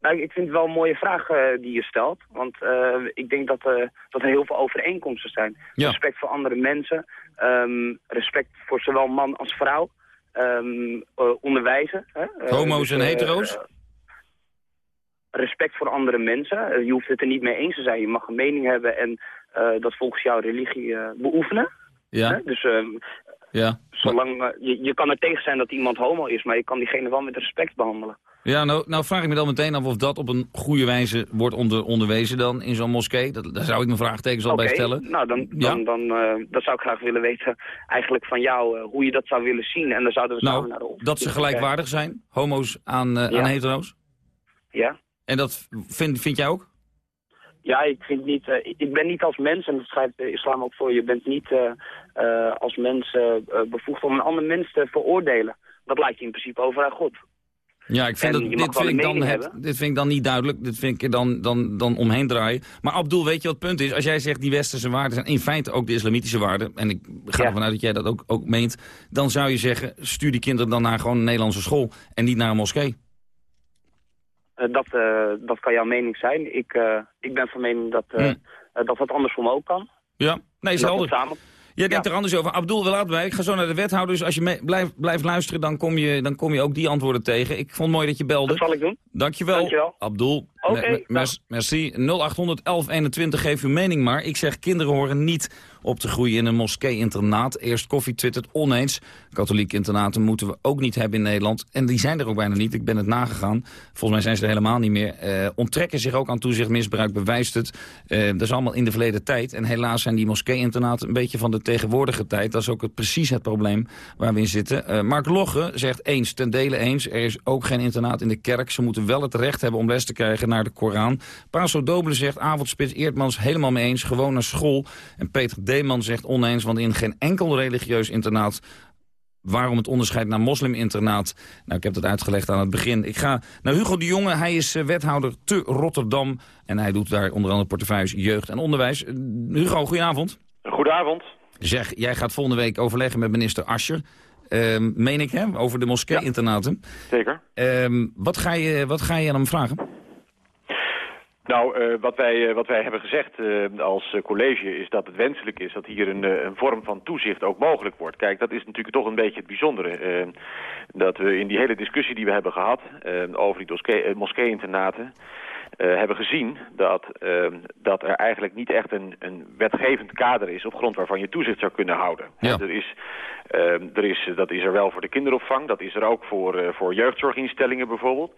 Nou, ik vind het wel een mooie vraag uh, die je stelt. Want uh, ik denk dat, uh, dat er heel veel overeenkomsten zijn. Ja. Respect voor andere mensen. Um, respect voor zowel man als vrouw. Um, onderwijzen. Homo's dus, en hetero's? respect voor andere mensen. je hoeft het er niet mee eens te zijn. Je mag een mening hebben en dat volgens jouw religie beoefenen. Ja. Dus um, ja. zolang, je, je kan er tegen zijn dat iemand homo is, maar je kan diegene wel met respect behandelen. Ja, nou, nou vraag ik me dan meteen af of dat op een goede wijze wordt onder, onderwezen dan in zo'n moskee. Dat, daar zou ik mijn vraagtekens al okay, bij stellen. Nou, dan, dan, ja? dan uh, dat zou ik graag willen weten eigenlijk van jou uh, hoe je dat zou willen zien. En dan zouden we nou, samen naar de Dat ze gelijkwaardig zijn, homo's aan, uh, ja. aan hetero's? Ja. En dat vind, vind jij ook? Ja, ik vind niet. Uh, ik ben niet als mens, en dat schrijft de islam ook voor, je bent niet uh, uh, als mens bevoegd om een ander mens te veroordelen. Dat lijkt je in principe over aan God. Ja, ik vind dat, dit, vind ik dan het, dit vind ik dan niet duidelijk. Dit vind ik dan, dan, dan omheen draaien. Maar Abdul, weet je wat het punt is? Als jij zegt die westerse waarden zijn in feite ook de islamitische waarden... en ik ga ja. ervan uit dat jij dat ook, ook meent... dan zou je zeggen, stuur die kinderen dan naar gewoon een Nederlandse school... en niet naar een moskee. Uh, dat, uh, dat kan jouw mening zijn. Ik, uh, ik ben van mening dat, hmm. dat dat andersom ook kan. Ja, nee, is helder. Jij denkt er anders over. Abdul, wel bij. Ik ga zo naar de wethouder. Dus als je mee, blijft, blijft luisteren, dan kom, je, dan kom je ook die antwoorden tegen. Ik vond het mooi dat je belde. Dat zal ik doen. Dankjewel. Dankjewel. Abdul. Oké, mer- merci. 0800 1121, geef uw mening maar. Ik zeg, kinderen horen niet op te groeien in een moskee-internaat. Eerst koffie twittert oneens. Katholieke internaten moeten we ook niet hebben in Nederland. En die zijn er ook bijna niet. Ik ben het nagegaan. Volgens mij zijn ze er helemaal niet meer. Eh, onttrekken zich ook aan toezichtmisbruik, bewijst het. Eh, dat is allemaal in de verleden tijd. En helaas zijn die moskee-internaten een beetje van de tegenwoordige tijd. Dat is ook het, precies het probleem waar we in zitten. Eh, Mark Logge zegt eens, ten dele eens. Er is ook geen internaat in de kerk. Ze moeten wel het recht hebben om les te krijgen naar de Koran. Paso Dobele zegt, avondspits Eertmans helemaal mee eens. Gewoon naar school. En Peter Deeman zegt oneens, want in geen enkel religieus internaat Waarom het onderscheid naar mosliminternaat? Nou, ik heb dat uitgelegd aan het begin. Ik ga naar Hugo de Jonge. Hij is eh, wethouder te Rotterdam. En hij doet daar onder andere portefeuilles jeugd en onderwijs. Eh, Hugo, goedenavond. Goedenavond. Zeg, jij gaat volgende week overleggen met minister Ascher. Ehm, meen ik, hè? Over de moskee-internaten. Zeker. Ehm, wat, ga je, wat ga je aan hem vragen? Nou, eh, wat, wij, eh, wat wij hebben gezegd eh, als college is dat het wenselijk is dat hier een, een vorm van toezicht ook mogelijk wordt. Kijk, dat is natuurlijk toch een beetje het bijzondere. dat we in die hele discussie die we hebben gehad eh, over die moskee- moskee-internaten... hebben gezien dat, dat er eigenlijk niet echt een, een wetgevend kader is... op grond waarvan je toezicht zou kunnen houden. Er is, er is, dat is er wel voor de kinderopvang, dat is er ook voor, voor jeugdzorginstellingen bijvoorbeeld...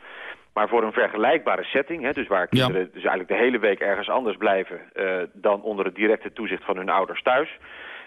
Maar voor een vergelijkbare setting, hè, dus waar kinderen dus eigenlijk de hele week ergens anders blijven eh, dan onder het directe toezicht van hun ouders thuis.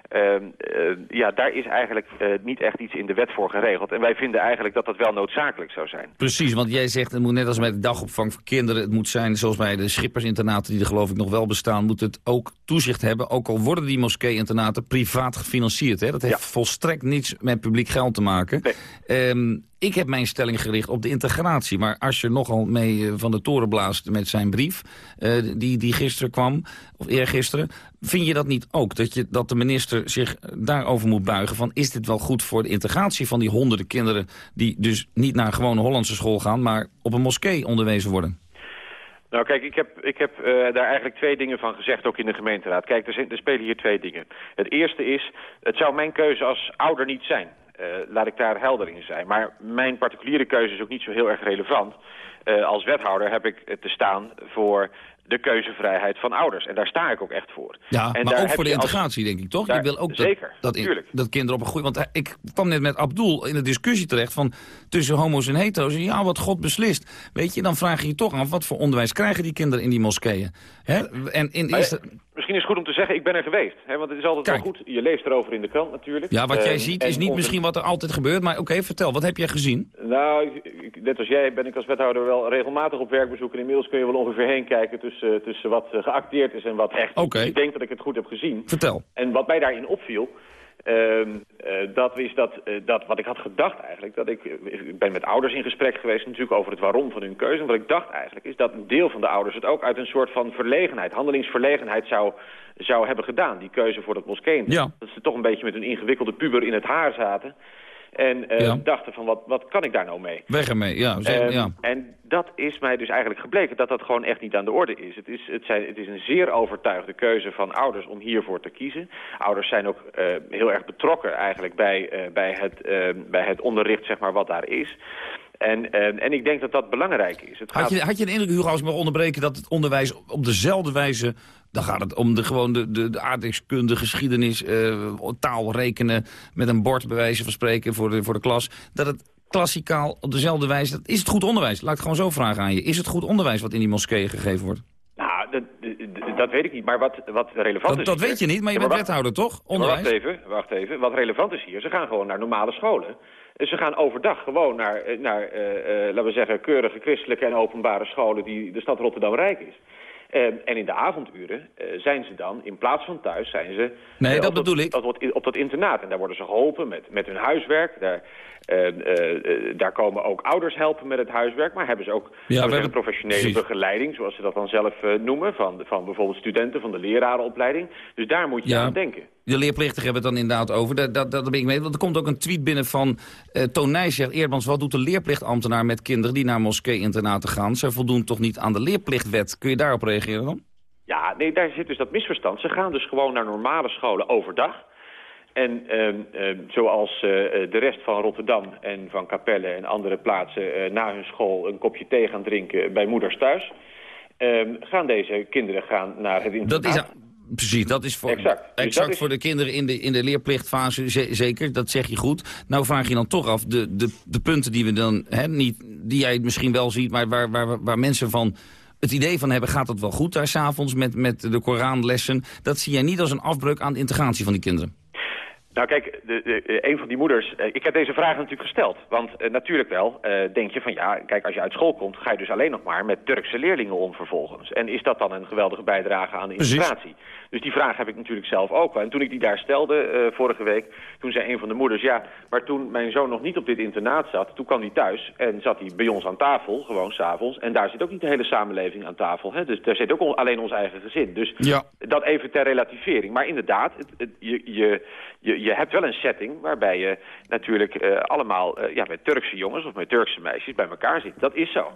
ehm, eh, ja, daar is eigenlijk eh, niet echt iets in de wet voor geregeld. En wij vinden eigenlijk dat dat wel noodzakelijk zou zijn. Precies, want jij zegt het moet net als bij de dagopvang voor kinderen... het moet zijn zoals bij de schippersinternaten die er geloof ik nog wel bestaan... moet het ook toezicht hebben, ook al worden die moskee-internaten privaat gefinancierd. Hè? Dat heeft volstrekt niets met publiek geld te maken. Ehm, ik heb mijn stelling gericht op de integratie. Maar als je nogal mee eh, van de toren blaast met zijn brief... eh, die, die gisteren kwam, of eergisteren... vind je dat niet ook? Dat, je, dat de minister zich daarover moet buigen van... is dit wel goed voor de integratie van die honderden kinderen... die dus niet naar een gewone Hollandse school gaan... maar op een moskee onderwezen worden? Nou kijk, ik heb, ik heb eh, daar eigenlijk twee dingen van gezegd, ook in de gemeenteraad. Kijk, er, zijn, er spelen hier twee dingen. Het eerste is, het zou mijn keuze als ouder niet zijn. Eh, laat ik daar helder in zijn. Maar mijn particuliere keuze is ook niet zo heel erg relevant. Eh, als wethouder heb ik eh, te staan voor de keuzevrijheid van ouders. En daar sta ik ook echt voor. Ja, en maar daar ook voor de als- integratie, denk ik, toch? Daar- je wil ook dat, zeker, dat, in- dat kinderen op een goede... Want hij- ik kwam net met Abdul in de discussie terecht... van tussen homo's en hetero's. En ja, wat God beslist. Weet je, dan vraag je je toch af... wat voor onderwijs krijgen die kinderen in die moskeeën? Hè? En in eerste... eh, Misschien is het goed om te zeggen, ik ben er geweest. Hè, want het is altijd wel goed. Je leest erover in de krant natuurlijk. Ja, wat jij Eh, ziet is niet onze- misschien wat er altijd gebeurt. Maar oké, vertel, wat heb jij gezien? Nou, ik- net als jij ben ik als wethouder wel regelmatig op werkbezoek. En inmiddels kun je wel ongeveer heen kijken tussen, tussen wat eh, geacteerd is en wat echt. Oké. Ik denk dat ik het goed heb gezien. Vertel. En wat mij daarin opviel, ehm, dat is dat, eh, dat wat ik had gedacht eigenlijk. Dat ik, eh, ik ben met ouders in gesprek geweest natuurlijk over het waarom van hun keuze. En wat ik dacht eigenlijk is dat een deel van de ouders het ook uit een soort van verlegenheid, handelingsverlegenheid zou, zou hebben gedaan. Die keuze voor dat moskee. Ja. Dat ze toch een beetje met een ingewikkelde puber in het haar zaten. En eh, Ja. dachten van wat, wat kan ik daar nou mee? Weg ermee, ja. Zeg, Ehm, ja. En dat is mij dus eigenlijk gebleken dat dat gewoon echt niet aan de orde is. Het is, het zijn, het is een zeer overtuigde keuze van ouders om hiervoor te kiezen. Ouders zijn ook eh, heel erg betrokken eigenlijk bij, eh, bij, het, eh, bij het onderricht zeg maar, wat daar is. En, eh, en ik denk dat dat belangrijk is. Het Had je, had je de indruk, Hugo, als ik mag onderbreken... dat het onderwijs op dezelfde wijze... dan gaat het om de, gewoon de, de, de aardrijkskunde, geschiedenis... eh, taal rekenen met een bord, bij wijze van spreken, voor de, voor de klas... dat het klassikaal op dezelfde wijze... Dat, is het goed onderwijs? Laat ik gewoon zo vragen aan je. Is het goed onderwijs wat in die moskeeën gegeven wordt? Nou, dat, weet ik niet. Maar wat, wat relevant Dat, is... dat weet je niet, maar je Ja, bent wacht- wethouder, toch? Onderwijs? wacht even, wacht even. Wat relevant is hier, ze gaan gewoon naar normale scholen. Dus Ze gaan overdag gewoon naar, eh, naar eh, eh, laten we zeggen, keurige christelijke en openbare scholen die de stad Rotterdam rijk is. En in de avonduren zijn ze dan, in plaats van thuis, zijn ze... Nee, dat op dat, bedoel ik. Op, op dat internaat. En daar worden ze geholpen met, met hun huiswerk. Daar, daar komen ook ouders helpen met het huiswerk. Maar hebben ze ook zeggen, hebben- professionele precies. begeleiding, zoals ze dat dan zelf eh, noemen, van, van bijvoorbeeld studenten van de lerarenopleiding. Dus daar moet je Ja. aan denken. De leerplichtigen hebben het dan inderdaad over. Dat, dat, dat ben ik mee. Want er komt ook een tweet binnen van eh Toon Nijs zegt... Eerdmans, wat doet de leerplichtambtenaar met kinderen die naar moskee-internaten gaan? Zij voldoen toch niet aan de leerplichtwet? Kun je daarop reageren dan? Ja, nee, daar zit dus dat misverstand. Ze gaan dus gewoon naar normale scholen overdag. En ehm, ehm, zoals eh, de rest van Rotterdam en van Capelle en andere plaatsen... eh, na hun school een kopje thee gaan drinken bij moeders thuis... ehm, gaan deze kinderen gaan naar het internaat. Dat is, precies, dat is voor, Exact. Dus exact dat is- voor de kinderen in de, in de leerplichtfase, ze- zeker, dat zeg je goed. Nou vraag je dan toch af, de, de, de punten die we dan, hè, niet, die jij misschien wel ziet, maar waar, waar, waar mensen van het idee van hebben, gaat het wel goed daar s'avonds met, met de Koranlessen, dat zie jij niet als een afbreuk aan de integratie van die kinderen. Nou kijk, de, de, een van die moeders... eh, ik heb deze vraag natuurlijk gesteld. Want eh, natuurlijk wel eh, denk je van ja, kijk, als je uit school komt... ga je dus alleen nog maar met Turkse leerlingen om vervolgens. En is dat dan een geweldige bijdrage aan de integratie? Dus die vraag heb ik natuurlijk zelf ook wel. En toen ik die daar stelde eh, vorige week... toen zei een van de moeders... ja, maar toen mijn zoon nog niet op dit internaat zat... toen kwam hij thuis en zat hij bij ons aan tafel, gewoon s'avonds. En daar zit ook niet de hele samenleving aan tafel. Hè? Dus daar zit ook on- alleen ons eigen gezin. Dus Ja. dat even ter relativering. Maar inderdaad, het, het- je, je, je, je hebt wel een setting waarbij je natuurlijk eh, allemaal eh, ja, met Turkse jongens of met Turkse meisjes bij elkaar zit. Dat is zo.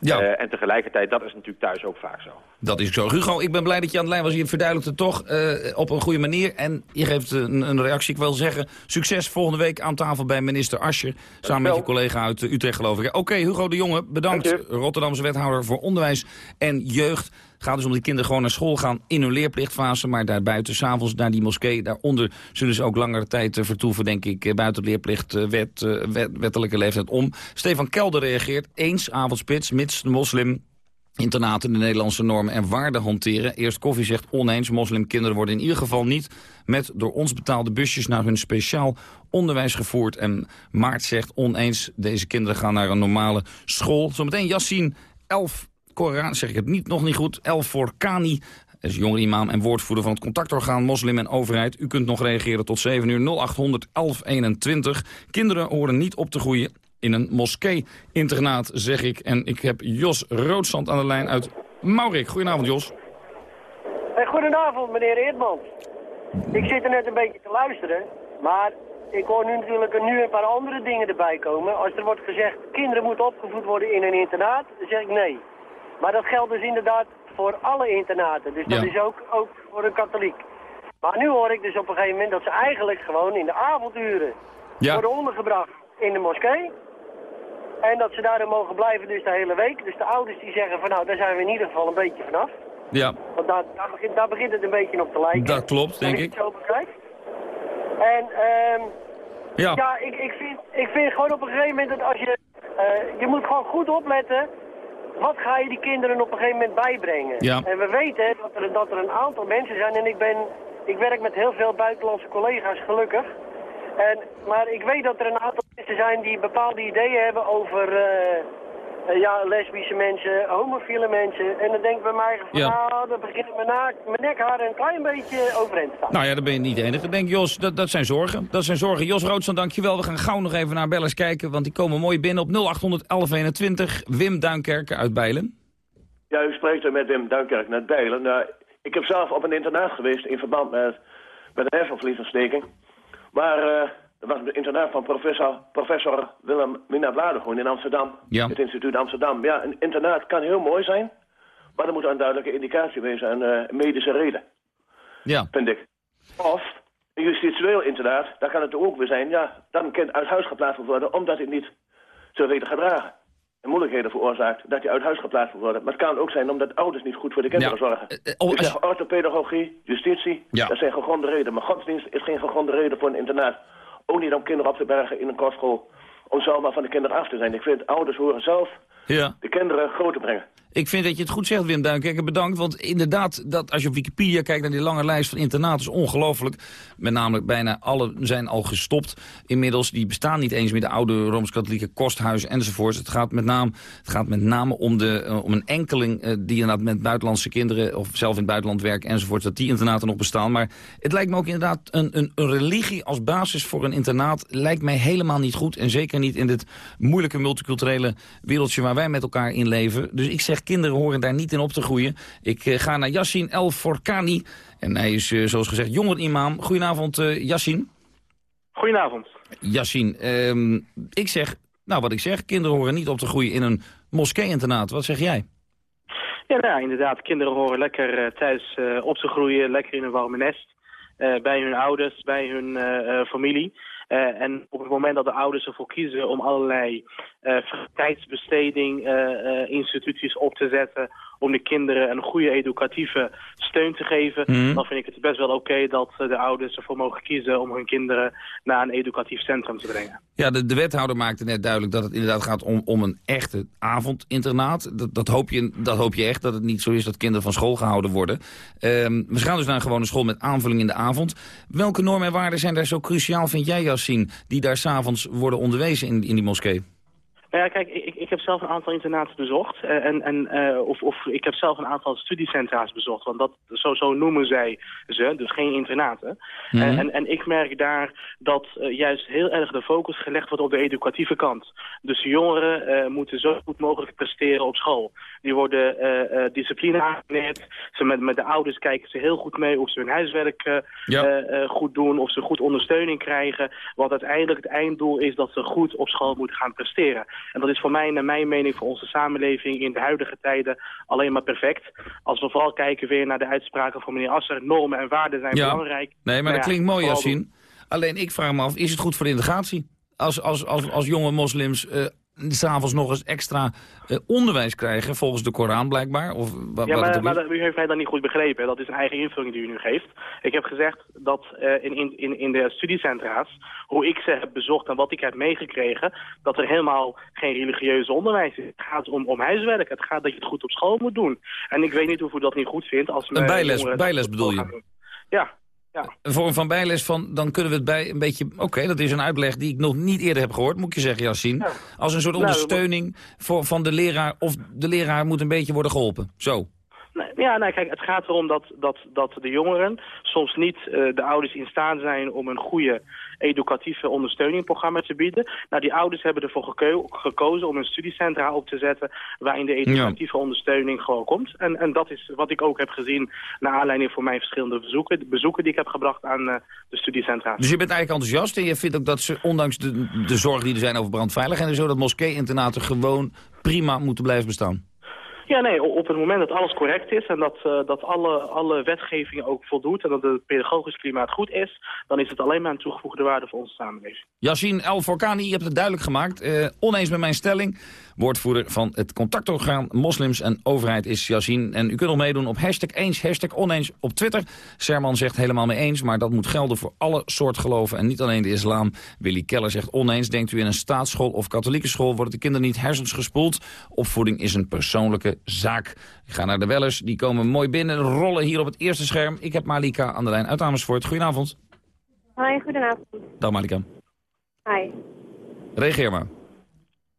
Ja. En tegelijkertijd, dat is natuurlijk thuis ook vaak zo. Dat is zo. Hugo, ik ben blij dat je aan de lijn was. Je verduidelijkt het toch eh, op een goede manier. En je geeft een, een reactie. Ik wil zeggen, succes volgende week aan tafel bij minister Ascher. Samen met je collega uit Utrecht, geloof ik. Oké, Hugo de Jonge, bedankt. Rotterdamse wethouder voor onderwijs en jeugd. Gaat dus om die kinderen gewoon naar school gaan in hun leerplichtfase. Maar daarbuiten, s'avonds naar die moskee. Daaronder zullen ze ook langere tijd eh, vertoeven, denk ik. eh, Buiten de leerplichtwet, wet, wettelijke leeftijd om. Stefan Kelder reageert. Eens avondspits, mits de moslim internaten de Nederlandse normen en waarden hanteren. Eerst Koffie zegt oneens. Moslimkinderen worden in ieder geval niet met door ons betaalde busjes naar hun speciaal onderwijs gevoerd. En Maart zegt oneens. Deze kinderen gaan naar een normale school. Zometeen Yassine, 11 Koran, zeg ik het niet, nog niet goed. El Forkani, hij is jongere imam en woordvoerder van het contactorgaan Moslim en Overheid. U kunt nog reageren tot 7 uur 0800 1121. Kinderen horen niet op te groeien in een moskee-internaat, zeg ik. En ik heb Jos Roodzand aan de lijn uit Maurik. Goedenavond, Jos. Hey, goedenavond, meneer Eerdmans. Ik zit er net een beetje te luisteren, maar ik hoor nu natuurlijk nu een paar andere dingen erbij komen. Als er wordt gezegd, kinderen moeten opgevoed worden in een internaat, dan zeg ik nee. Maar dat geldt dus inderdaad voor alle internaten, dus dat Ja. is ook, ook voor een katholiek. Maar nu hoor ik dus op een gegeven moment dat ze eigenlijk gewoon in de avonduren Ja. worden ondergebracht in de moskee. En dat ze daar dan mogen blijven dus de hele week. Dus de ouders die zeggen van nou, daar zijn we in ieder geval een beetje vanaf. Ja, Want daar, daar, begint, daar begint het een beetje op te lijken. dat klopt, denk ik. zo. En ehm Ja. ja, ik, ik, vind, ik vind gewoon op een gegeven moment dat als je... eh, je moet gewoon goed opletten. Wat ga je die kinderen op een gegeven moment bijbrengen? Ja. En we weten dat er, dat er een aantal mensen zijn. En ik, ben, ik werk met heel veel buitenlandse collega's, gelukkig. En, maar ik weet dat er een aantal mensen zijn die bepaalde ideeën hebben over... eh, eh, ja, lesbische mensen, homofiele mensen. En dan denk ik bij mij van, Ja. nou, dan begint mijn, na- mijn nekhaar een klein beetje overeind te staan. Nou ja, dan ben je niet de enige. Denk Jos, dat, dat zijn zorgen. Dat zijn zorgen. Jos Roodzand, dankjewel. We gaan gauw nog even naar bellers kijken, want die komen mooi binnen op 0800 1121. Wim Duinkerken uit Bijlen. Ja, u spreekt er met Wim Duinkerk net Bijlen. Nou, ik heb zelf op een internaat geweest in verband met, met een hersenvliesontsteking. Maar eh dat was het internaat van professor, professor Willem Bladegoen in Amsterdam. Ja. Het instituut Amsterdam. Ja, een internaat kan heel mooi zijn, maar er moet een duidelijke indicatie wezen en eh, een medische reden, Ja. vind ik. Of een justitieel internaat, daar kan het ook weer zijn, ja, dan kan uit huis geplaatst worden omdat hij niet weet te gedragen. En moeilijkheden veroorzaakt dat hij uit huis geplaatst moet worden. Maar het kan ook zijn omdat ouders niet goed voor de kinderen Ja. zorgen. Eh, oh, ik als- zeg orthopedagogie, justitie, Ja. dat zijn gegronde redenen. Maar godsdienst is geen gegronde reden voor een internaat. Ook niet om kinderen op te bergen in een kostschool. Om zomaar van de kinderen af te zijn. Ik vind ouders horen zelf Ja. de kinderen groot te brengen. Ik vind dat je het goed zegt, Wim Duinkerken. Bedankt, want inderdaad, dat als je op Wikipedia kijkt naar die lange lijst van internaten, is ongelooflijk. Met namelijk bijna alle zijn al gestopt inmiddels. Die bestaan niet eens meer, de oude Rooms-Katholieke kosthuizen enzovoorts. Het gaat met name, het gaat met name om, de, eh, om een enkeling eh, die inderdaad met buitenlandse kinderen, of zelf in het buitenland werken enzovoorts, dat die internaten nog bestaan. Maar het lijkt me ook inderdaad een, een, een religie als basis voor een internaat, lijkt mij helemaal niet goed. En zeker niet in dit moeilijke multiculturele wereldje waar wij met elkaar in leven. Dus ik zeg, kinderen horen daar niet in op te groeien. Ik eh, ga naar Yassin El Forkani. En hij is, eh, zoals gezegd, jongerimam. Goedenavond, eh Yassin. Goedenavond. Yassin, ehm, ik zeg, nou wat ik zeg, kinderen horen niet op te groeien in een moskee-internaat. Wat zeg jij? Ja, nou inderdaad. Kinderen horen lekker thuis op te groeien, lekker in een warme nest. bij hun ouders, bij hun familie. en op het moment dat de ouders ervoor kiezen om allerlei tijdsbesteding instituties op te zetten om de kinderen een goede educatieve steun te geven, Mhm. dan vind ik het best wel oké dat eh, de ouders ervoor mogen kiezen om hun kinderen naar een educatief centrum te brengen. Ja, de, de wethouder maakte net duidelijk dat het inderdaad gaat om, om een echte avondinternaat. Dat, dat, hoop je, dat hoop je echt, dat het niet zo is dat kinderen van school gehouden worden. Ehm, we gaan dus naar een gewone school met aanvulling in de avond. Welke normen en waarden zijn daar zo cruciaal, vind jij, Yassine, die daar s'avonds worden onderwezen in, in die moskee? Nou ja, kijk, ik, ik heb zelf een aantal internaten bezocht. eh, en, en, eh, of, of ik heb zelf een aantal studiecentra's bezocht. Want dat, zo, zo noemen zij ze, dus geen internaten. Mhm. Eh, en, en ik merk daar dat juist heel erg de focus gelegd wordt op de educatieve kant. Dus jongeren moeten zo goed mogelijk presteren op school. Die worden discipline aangeleerd. Ze met, met de ouders kijken ze heel goed mee of ze hun huiswerk Ja. goed doen. Of ze goed ondersteuning krijgen. Want uiteindelijk het einddoel is dat ze goed op school moeten gaan presteren. En dat is voor mij, naar mijn mening, voor onze samenleving in de huidige tijden alleen maar perfect. Als we vooral kijken weer naar de uitspraken van meneer Asser. Normen en waarden zijn Ja. belangrijk. Nee, maar Nou dat ja, klinkt mooi, Yassine. Alleen ik vraag me af, is het goed voor de integratie? Als, als, als, als jonge moslims eh s'avonds nog eens extra eh, onderwijs krijgen, volgens de Koran blijkbaar? Of wa- Ja, maar, maar dat- u heeft mij dan niet goed begrepen. Dat is een eigen invulling die u nu geeft. Ik heb gezegd dat eh, in, in, in, de studiecentra's, hoe ik ze heb bezocht en wat ik heb meegekregen, dat er helemaal geen religieus onderwijs is. Het gaat om, om huiswerk. Het gaat dat je het goed op school moet doen. En ik weet niet of u dat niet goed vindt. Als Een bijles, dat bijles bedoel je? Ja, ja. Een vorm van bijles van, dan kunnen we het bij een beetje... Oké, dat is een uitleg die ik nog niet eerder heb gehoord, moet ik je zeggen, Yassine. Als een soort Nou, ondersteuning voor, van de leraar, of de leraar moet een beetje worden geholpen. Zo. Nee, ja, nou, kijk, het gaat erom dat, dat, dat de jongeren soms niet eh, de ouders in staat zijn om een goede educatieve ondersteuningprogramma te bieden. Nou, die ouders hebben ervoor geko- gekozen om een studiecentra op te zetten waarin de educatieve ondersteuning gewoon komt. En, en dat is wat ik ook heb gezien naar aanleiding van mijn verschillende bezoeken, de bezoeken die ik heb gebracht aan eh, de studiecentra. Dus je bent eigenlijk enthousiast en je vindt ook dat ze, ondanks de, de zorgen die er zijn over brandveiligheid en zo, dat moskee-internaten gewoon prima moeten blijven bestaan. Ja, nee, op het moment dat alles correct is en dat, eh, dat alle, alle wetgeving ook voldoet en dat het pedagogisch klimaat goed is, dan is het alleen maar een toegevoegde waarde voor onze samenleving. Yassine El Forkani, je hebt het duidelijk gemaakt. Eh, oneens met mijn stelling. Woordvoerder van het contactorgaan Moslims en Overheid is Yassine. En u kunt nog meedoen op hashtag eens, hashtag oneens op Twitter. Serman zegt helemaal mee eens, maar dat moet gelden voor alle soort geloven en niet alleen de islam. Willy Keller zegt oneens. Denkt u in een staatsschool of katholieke school worden de kinderen niet hersens gespoeld? Opvoeding is een persoonlijke zaak. Ik ga naar de Wellers, die komen mooi binnen, rollen hier op het eerste scherm. Ik heb Malika aan de lijn uit Amersfoort. Goedenavond. Hoi, goedenavond. Dag Malika. Hi. Reageer maar.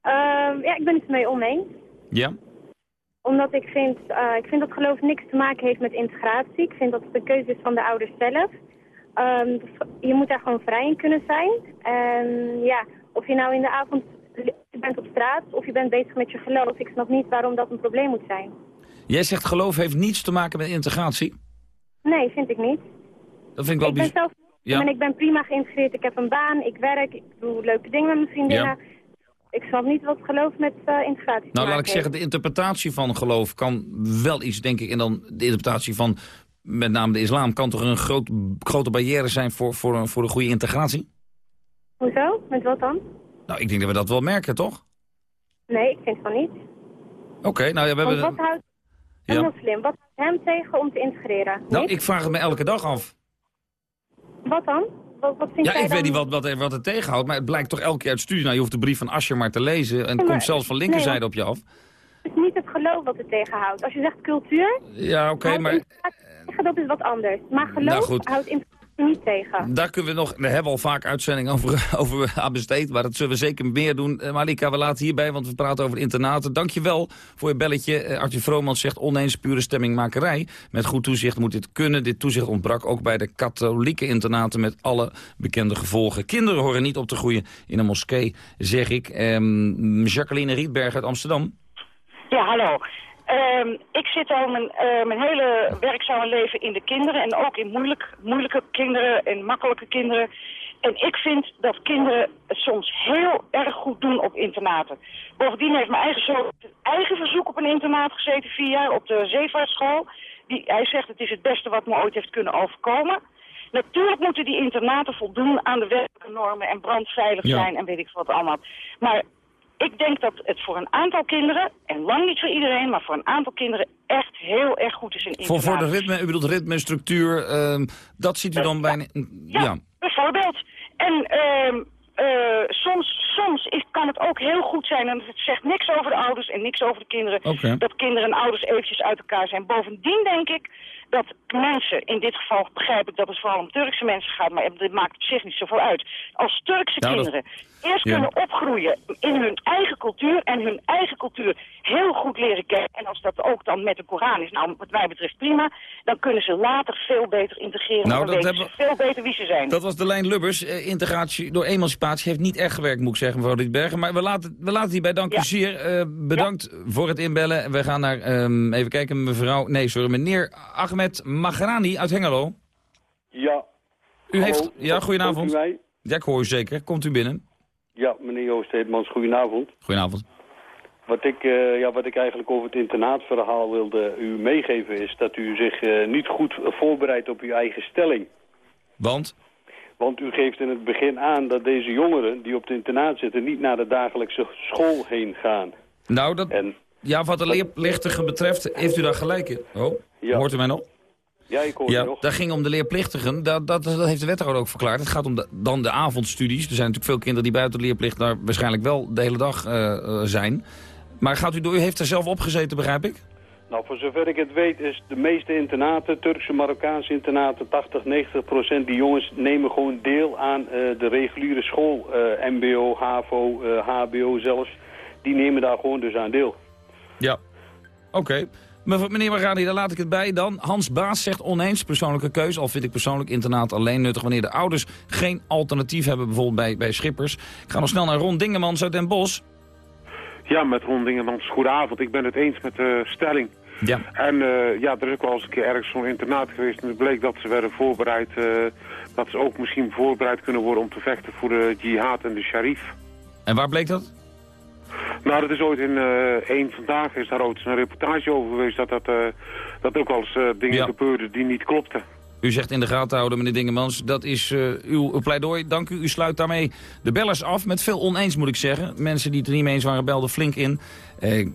Ehm, ja, ik ben het ermee oneens. Ja? Omdat ik vind, eh, ik vind dat geloof niks te maken heeft met integratie. Ik vind dat het een keuze is van de ouders zelf. Ehm, je moet daar gewoon vrij in kunnen zijn. En ja, of je nou in de avond bent op straat of je bent bezig met je geloof. Ik snap niet waarom dat een probleem moet zijn. Jij zegt geloof heeft niets te maken met integratie. Nee, vind ik niet. Dat vind ik wel Ik ben zelf Ja. en ik ben prima geïntegreerd. Ik heb een baan, ik werk, ik doe leuke dingen met mijn vriendinnen. Ja. Ik snap niet wat geloof met eh, integratie te Nou, laat ik zeggen, de interpretatie van geloof kan wel iets, denk ik... en dan de interpretatie van met name de islam... kan toch een groot, grote barrière zijn voor, voor, een, voor een goede integratie? Hoezo? Met wat dan? Nou, ik denk dat we dat wel merken, toch? Nee, ik vind van niet. Oké, nou ja, we Want hebben... wat houdt een Ja. moslim, wat houdt hem tegen om te integreren? Nou, ik vraag het me elke dag af. Wat dan? Wat, Ja, ik dan? weet niet wat, wat, wat het tegenhoudt, maar het blijkt toch elke keer uit studie. Nou, je hoeft de brief van Ascher maar te lezen en het maar- komt zelfs van linkerzijde nee, op je af. Het is niet het geloof wat het tegenhoudt. Als je zegt cultuur, Ja, oké, maar tegen, dat is wat anders. Maar geloof Nou, goed. houdt integratie niet tegen. Daar kunnen we nog, daar hebben we al vaak uitzendingen over, over besteed, maar dat zullen we zeker meer doen. Eh, Malika, we laten hierbij, want we praten over internaten. Dankjewel voor je belletje. Eh, Arthur Vromans zegt oneens pure stemmingmakerij. Met goed toezicht moet dit kunnen. Dit toezicht ontbrak ook bij de katholieke internaten met alle bekende gevolgen. Kinderen horen niet op te groeien in een moskee, zeg ik. Ehm, Jacqueline Rietberg uit Amsterdam. Ja, hallo. Ehm, ik zit al mijn, eh, mijn hele werkzame leven in de kinderen en ook in moeilijk, moeilijke kinderen en makkelijke kinderen. En ik vind dat kinderen het soms heel erg goed doen op internaten. Bovendien heeft mijn eigen zoon eigen verzoek op een internaat gezeten, vier jaar op de zeevaartschool. Die, hij zegt het is het beste wat me ooit heeft kunnen overkomen. Natuurlijk moeten die internaten voldoen aan de wettelijke normen en brandveilig Ja. zijn en weet ik wat allemaal. Maar ik denk dat het voor een aantal kinderen, en lang niet voor iedereen, maar voor een aantal kinderen echt heel erg goed is in Voor, voor de ritme, u bedoelt ritme, structuur, ehm, dat ziet u dan bijna... Ja. Bijvoorbeeld. En ehm, eh, soms, soms is, kan het ook heel goed zijn, en het zegt niks over de ouders en niks over de kinderen, dat kinderen en ouders eventjes uit elkaar zijn. Bovendien denk ik dat mensen, in dit geval begrijp ik dat het vooral om Turkse mensen gaat, maar dit maakt op zich niet zoveel uit. Als Turkse Nou, dat- kinderen eerst Ja. kunnen opgroeien in hun eigen cultuur en hun eigen cultuur heel goed leren kennen. En als dat ook dan met de Koran is, nou wat mij betreft prima, dan kunnen ze later veel beter integreren. Nou, dan dat weten ze veel beter wie ze zijn. Dat was de lijn Lubbers. Eh, integratie door emancipatie heeft niet echt gewerkt, moet ik zeggen, mevrouw Rietbergen. Maar we laten, we laten hierbij. Dank u zeer. Eh, bedankt voor het inbellen. We gaan naar, ehm, even kijken, mevrouw... Nee, sorry, meneer Ahmed Magrani uit Hengelo. Ja. U Hallo, heeft... Ja, goedenavond. Ja, ik hoor u zeker. Komt u binnen. Ja, meneer Joost Heetmans, goedenavond. Goedenavond. Wat ik, eh, ja, wat ik eigenlijk over het internaatverhaal wilde u meegeven is dat u zich eh, niet goed voorbereidt op uw eigen stelling. Want? Want u geeft in het begin aan dat deze jongeren die op het internaat zitten niet naar de dagelijkse school heen gaan. Nou, dat... Ja, wat de leerplichtigen betreft, heeft u daar gelijk in. Oh, hoort u mij nog? Ja, ik hoor Ja, nog. daar ging om de leerplichtigen. Dat, dat, dat heeft de wethouder ook verklaard. Het gaat om de, dan de avondstudies. Er zijn natuurlijk veel kinderen die buiten de leerplicht daar waarschijnlijk wel de hele dag eh, eh, zijn. Maar gaat u door? U heeft er zelf opgezeten, begrijp ik? Nou, voor zover ik het weet is de meeste internaten, Turkse, Marokkaanse internaten, 80, 90 procent, die jongens nemen gewoon deel aan eh, de reguliere school. mbo, havo, hbo zelfs. Die nemen daar gewoon dus aan deel. Ja. Oké. Meneer Marani, daar laat ik het bij dan. Hans Baas zegt oneens persoonlijke keuze. Al vind ik persoonlijk internaat alleen nuttig wanneer de ouders geen alternatief hebben. Bijvoorbeeld bij, bij Schippers. Ik ga nog snel naar Ron Dingemans uit Den Bosch. Ja, met Ron Dingemans. Goedenavond. Ik ben het eens met de stelling. Ja. En eh, ja, er is ook wel eens een keer ergens zo'n internaat geweest en het bleek dat ze werden voorbereid, eh, dat ze ook misschien voorbereid kunnen worden om te vechten voor de jihad en de sharif. En waar bleek dat? Nou, dat is ooit in eh één vandaag is daar ooit een reportage over geweest dat, dat, eh, dat ook wel eens eh, dingen Ja. gebeurden die niet klopten. U zegt in de gaten houden, meneer Dingemans. Dat is uw, pleidooi. Dank u. U sluit daarmee de bellers af. Met veel oneens, moet ik zeggen. Mensen die het er niet mee eens waren, belden flink in.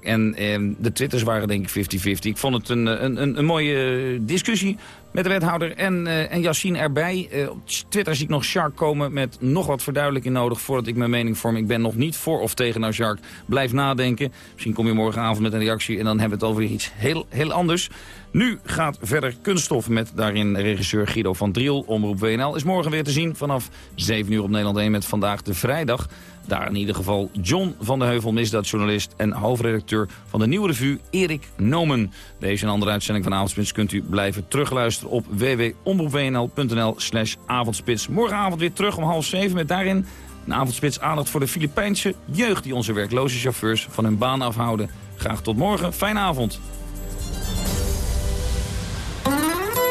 En de twitters waren denk ik 50-50. Ik vond het een, een, een, mooie discussie met de wethouder en, eh en Yassine erbij. Eh, op Twitter zie ik nog Shark komen met nog wat verduidelijking nodig... voordat ik mijn mening vorm. Ik ben nog niet voor of tegen naar Shark. Blijf nadenken. Misschien kom je morgenavond met een reactie... en dan hebben we het over iets heel, heel anders. Nu gaat verder Kunststof met daarin regisseur Guido van Driel. Omroep WNL is morgen weer te zien vanaf 7 uur op Nederland 1 met vandaag de vrijdag. Daar in ieder geval John van de Heuvel, misdaadjournalist en hoofdredacteur van de Nieuwe Revue, Erik Nomen. Deze en andere uitzending van Avondspits kunt u blijven terugluisteren op www.omroepwnl.nl slash avondspits. Morgenavond weer terug om half zeven met daarin een avondspits aandacht voor de Filipijnse jeugd die onze werkloze chauffeurs van hun baan afhouden. Graag tot morgen. Fijne avond.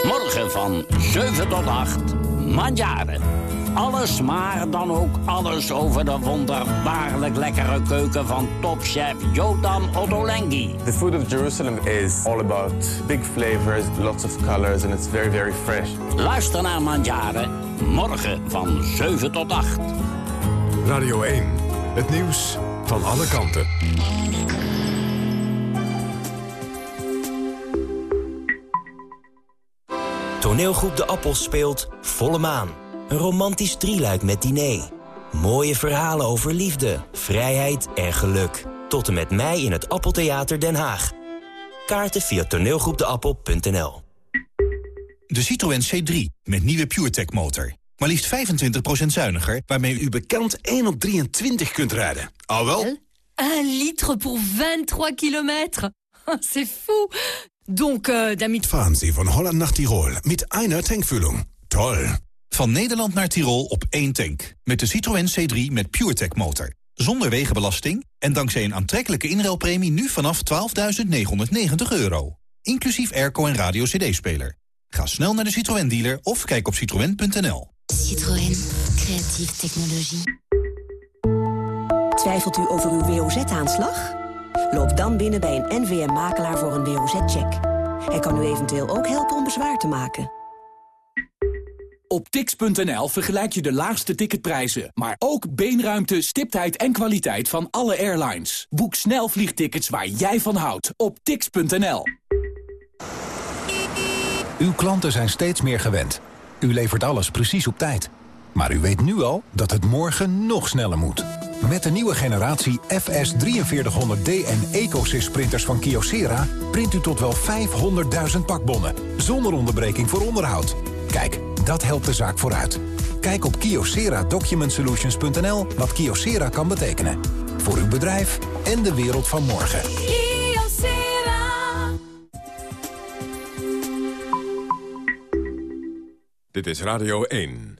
Morgen van 7 tot 8, Mandjaren. Alles, maar dan ook alles over de wonderbaarlijk lekkere keuken van topchef Jotam Ottolenghi. The food of Jerusalem is all about big flavors, lots of colors, and it's very, very fresh. Luister naar Mandjaren, morgen van 7 tot 8. Radio 1, het nieuws van alle kanten. Toneelgroep De Appels speelt Volle Maan. Een romantisch drieluik met diner. Mooie verhalen over liefde, vrijheid en geluk. Tot en met mei in het Appeltheater Den Haag. Kaarten via toneelgroepdeappel.nl De Citroën C3 met nieuwe PureTech motor. Maar liefst 25% zuiniger, waarmee u bekend 1 op 23 kunt rijden. Al wel? 1 litre pour 23 kilometer. C'est fou. Donc, euh, damit... Fahren Sie von Holland nach Tirol mit einer Tankfüllung. Toll. Van Nederland naar Tirol op één tank. Met de Citroën C3 met PureTech motor. Zonder wegenbelasting en dankzij een aantrekkelijke inruilpremie nu vanaf 12.990 euro. Inclusief airco en radio cd-speler. Ga snel naar de Citroën dealer of kijk op citroën.nl. Citroën. Creatieve technologie. Twijfelt u over uw WOZ-aanslag? Loop dan binnen bij een NVM-makelaar voor een WOZ-check. Hij kan u eventueel ook helpen om bezwaar te maken. Op tix.nl vergelijk je de laagste ticketprijzen, maar ook beenruimte, stiptheid en kwaliteit van alle airlines. Boek snel vliegtickets waar jij van houdt op tix.nl. Uw klanten zijn steeds meer gewend. U levert alles precies op tijd. Maar u weet nu al dat het morgen nog sneller moet. Met de nieuwe generatie FS4300D en EcoSys printers van Kyocera... print u tot wel 500.000 pakbonnen, zonder onderbreking voor onderhoud. Kijk, dat helpt de zaak vooruit. Kijk op kyocera-document-solutions.nl wat Kyocera kan betekenen. Voor uw bedrijf en de wereld van morgen. Dit is Radio 1.